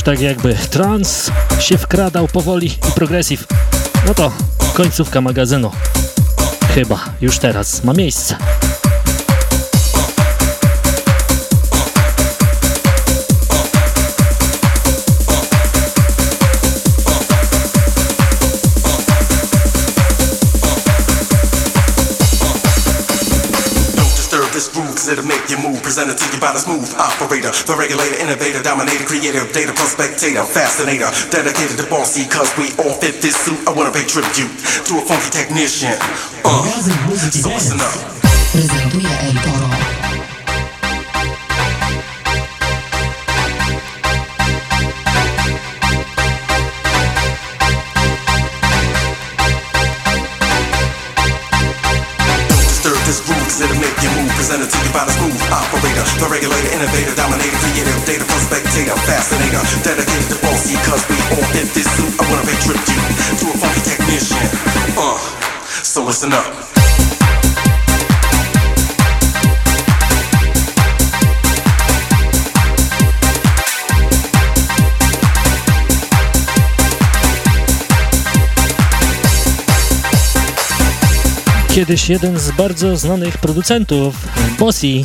tak jakby trans się wkradał powoli i progresiv. No to końcówka magazynu. Chyba już teraz ma miejsce. representative, by the smooth operator, the regulator, innovator, dominator, creator, data plus spectator, fascinator, dedicated to bossy, cause we all fit this suit. I wanna pay tribute to a funky technician. Uh, so listen up. innovator, dominator, data fascinator, dedicated to cause we all in this suit. I wanna pay tribute to a funky technician. Uh, so listen up. kiedyś jeden z bardzo znanych producentów, Bossy,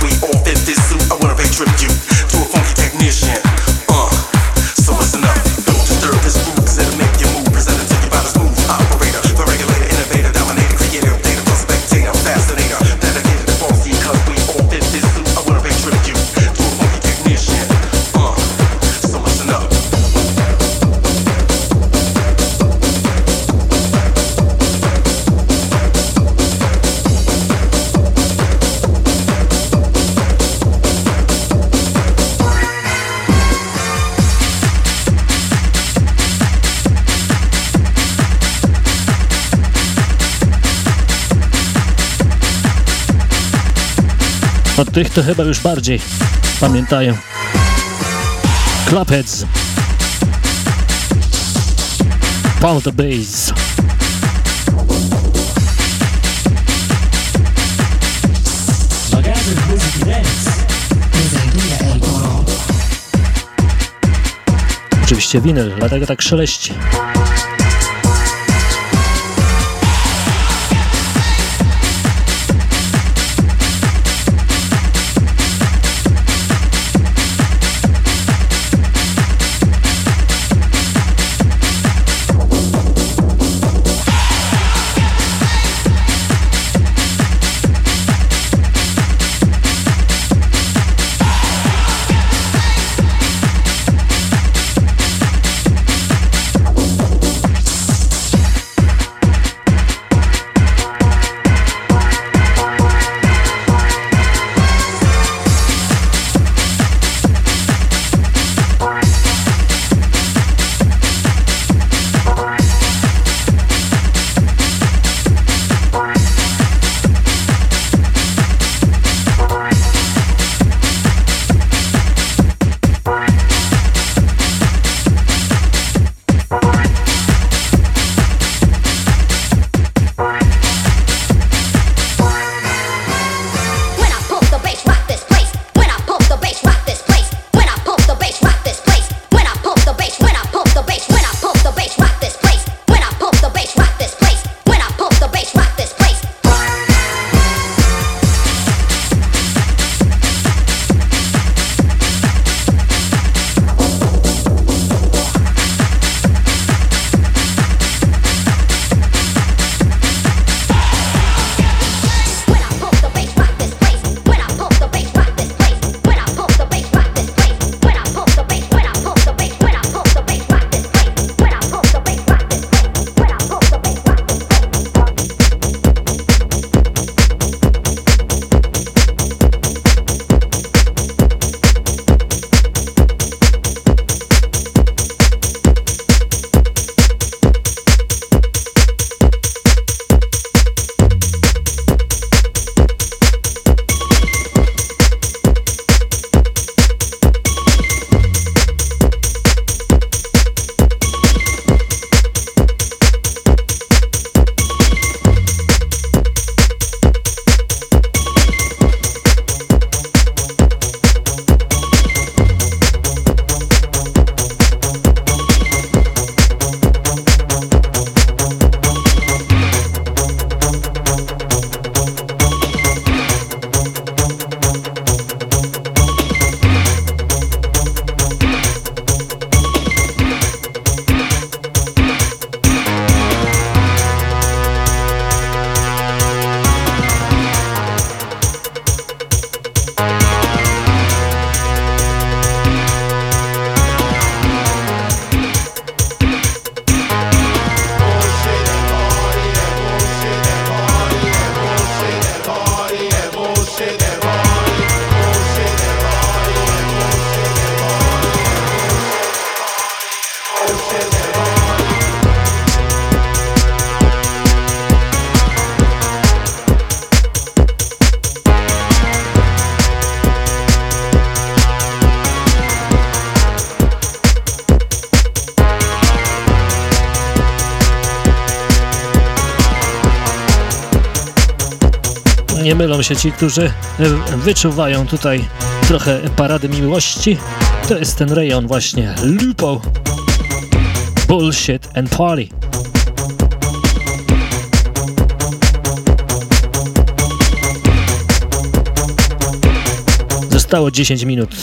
tych to chyba już bardziej pamiętają. Clubheads. The Bass. Magazyn muzyki dance. Prezentuje El Toro. Oczywiście winyl, dlatego tak szeleści. Mylą się ci, którzy e, wyczuwają tutaj trochę parady miłości. To jest ten rejon właśnie. Lupo. Bullshit and party. Zostało 10 minut.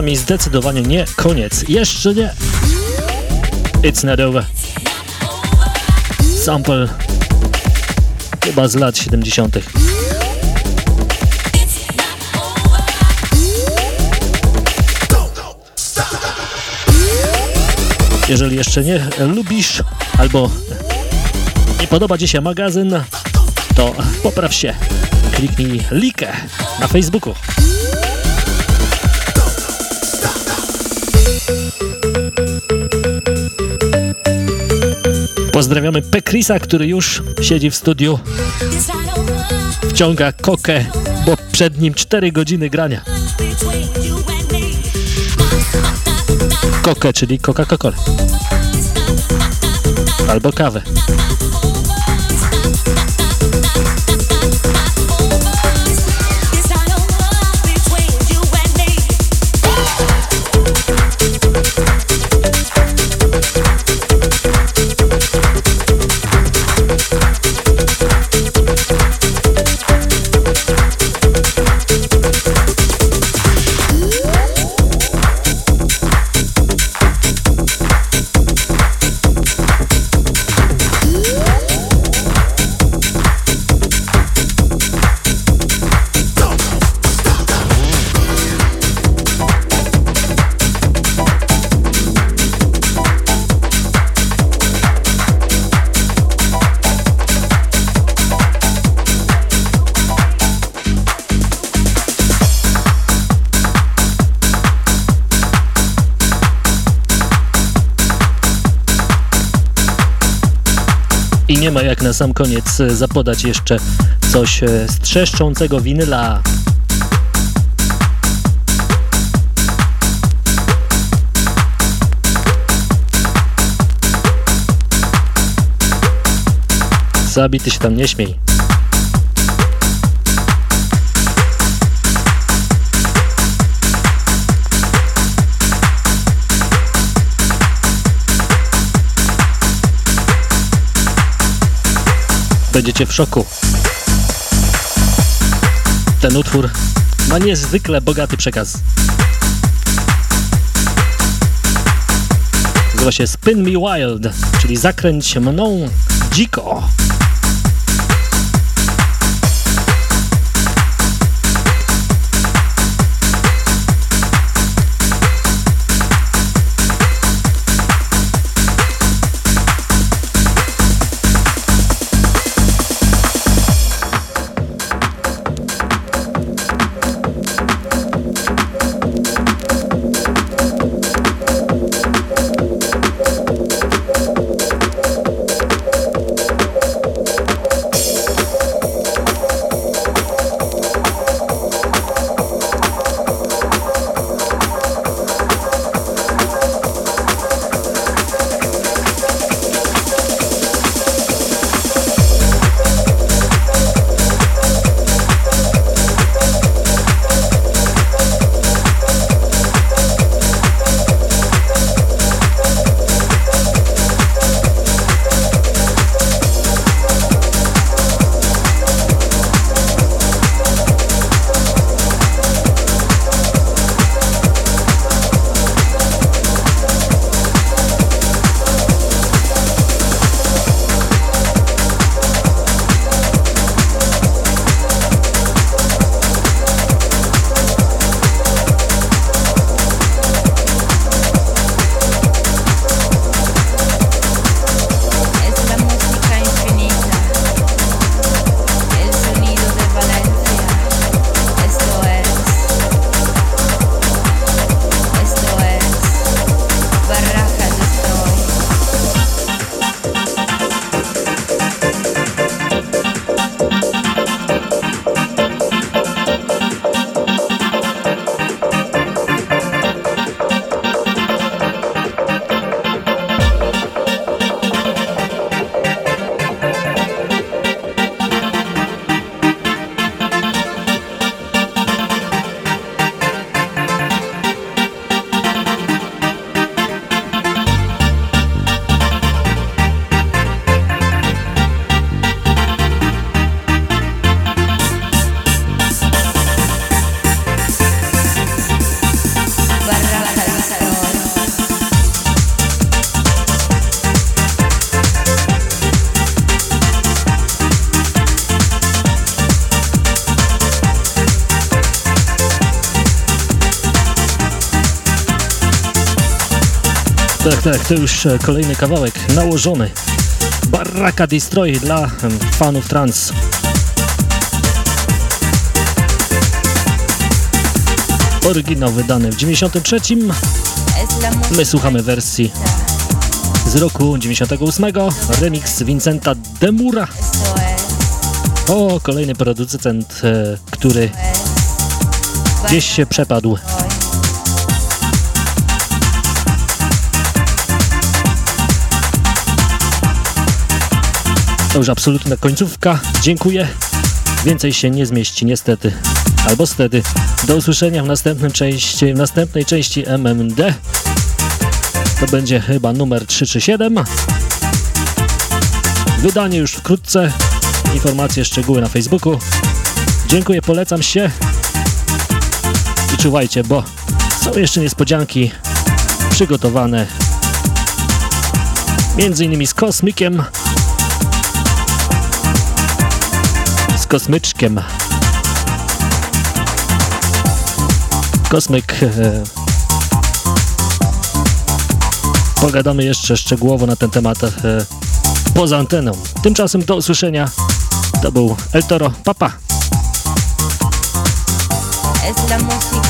Nami zdecydowanie nie koniec. Jeszcze nie. It's not over. Sample chyba z lat 70. Jeżeli jeszcze nie lubisz albo nie podoba Ci się magazyn, to popraw się. Kliknij likę na Facebooku. Pozdrawiamy Pekrisa, który już siedzi w studiu. Wciąga kokę, bo przed nim 4 godziny grania. Kokę, czyli Coca-Cola. Albo kawę. Jak na sam koniec e, zapodać jeszcze coś e, z trzeszczącego winyla. Zabi, ty się tam nie śmiej. Będziecie w szoku. Ten utwór ma niezwykle bogaty przekaz. Nazywa się Spin Me Wild, czyli zakręć mną dziko. Tak, to już e, kolejny kawałek nałożony. Baraka Destroy dla fanów trans. Oryginał wydany w 93. My słuchamy wersji z roku 98. Remix Vincenta Demura. O, kolejny producent, e, który gdzieś się przepadł. To już absolutna końcówka. Dziękuję. Więcej się nie zmieści, niestety. Albo stety. Do usłyszenia w następnym części, w następnej części MMD. To będzie chyba numer 337. Wydanie już wkrótce. Informacje, szczegóły na Facebooku. Dziękuję, polecam się. I czuwajcie, bo są jeszcze niespodzianki przygotowane. Między innymi z Kosmikiem. Kosmyczkiem. Kosmyk. E, pogadamy jeszcze szczegółowo na ten temat e, poza anteną. Tymczasem do usłyszenia. To był El Toro. Papa. Es la música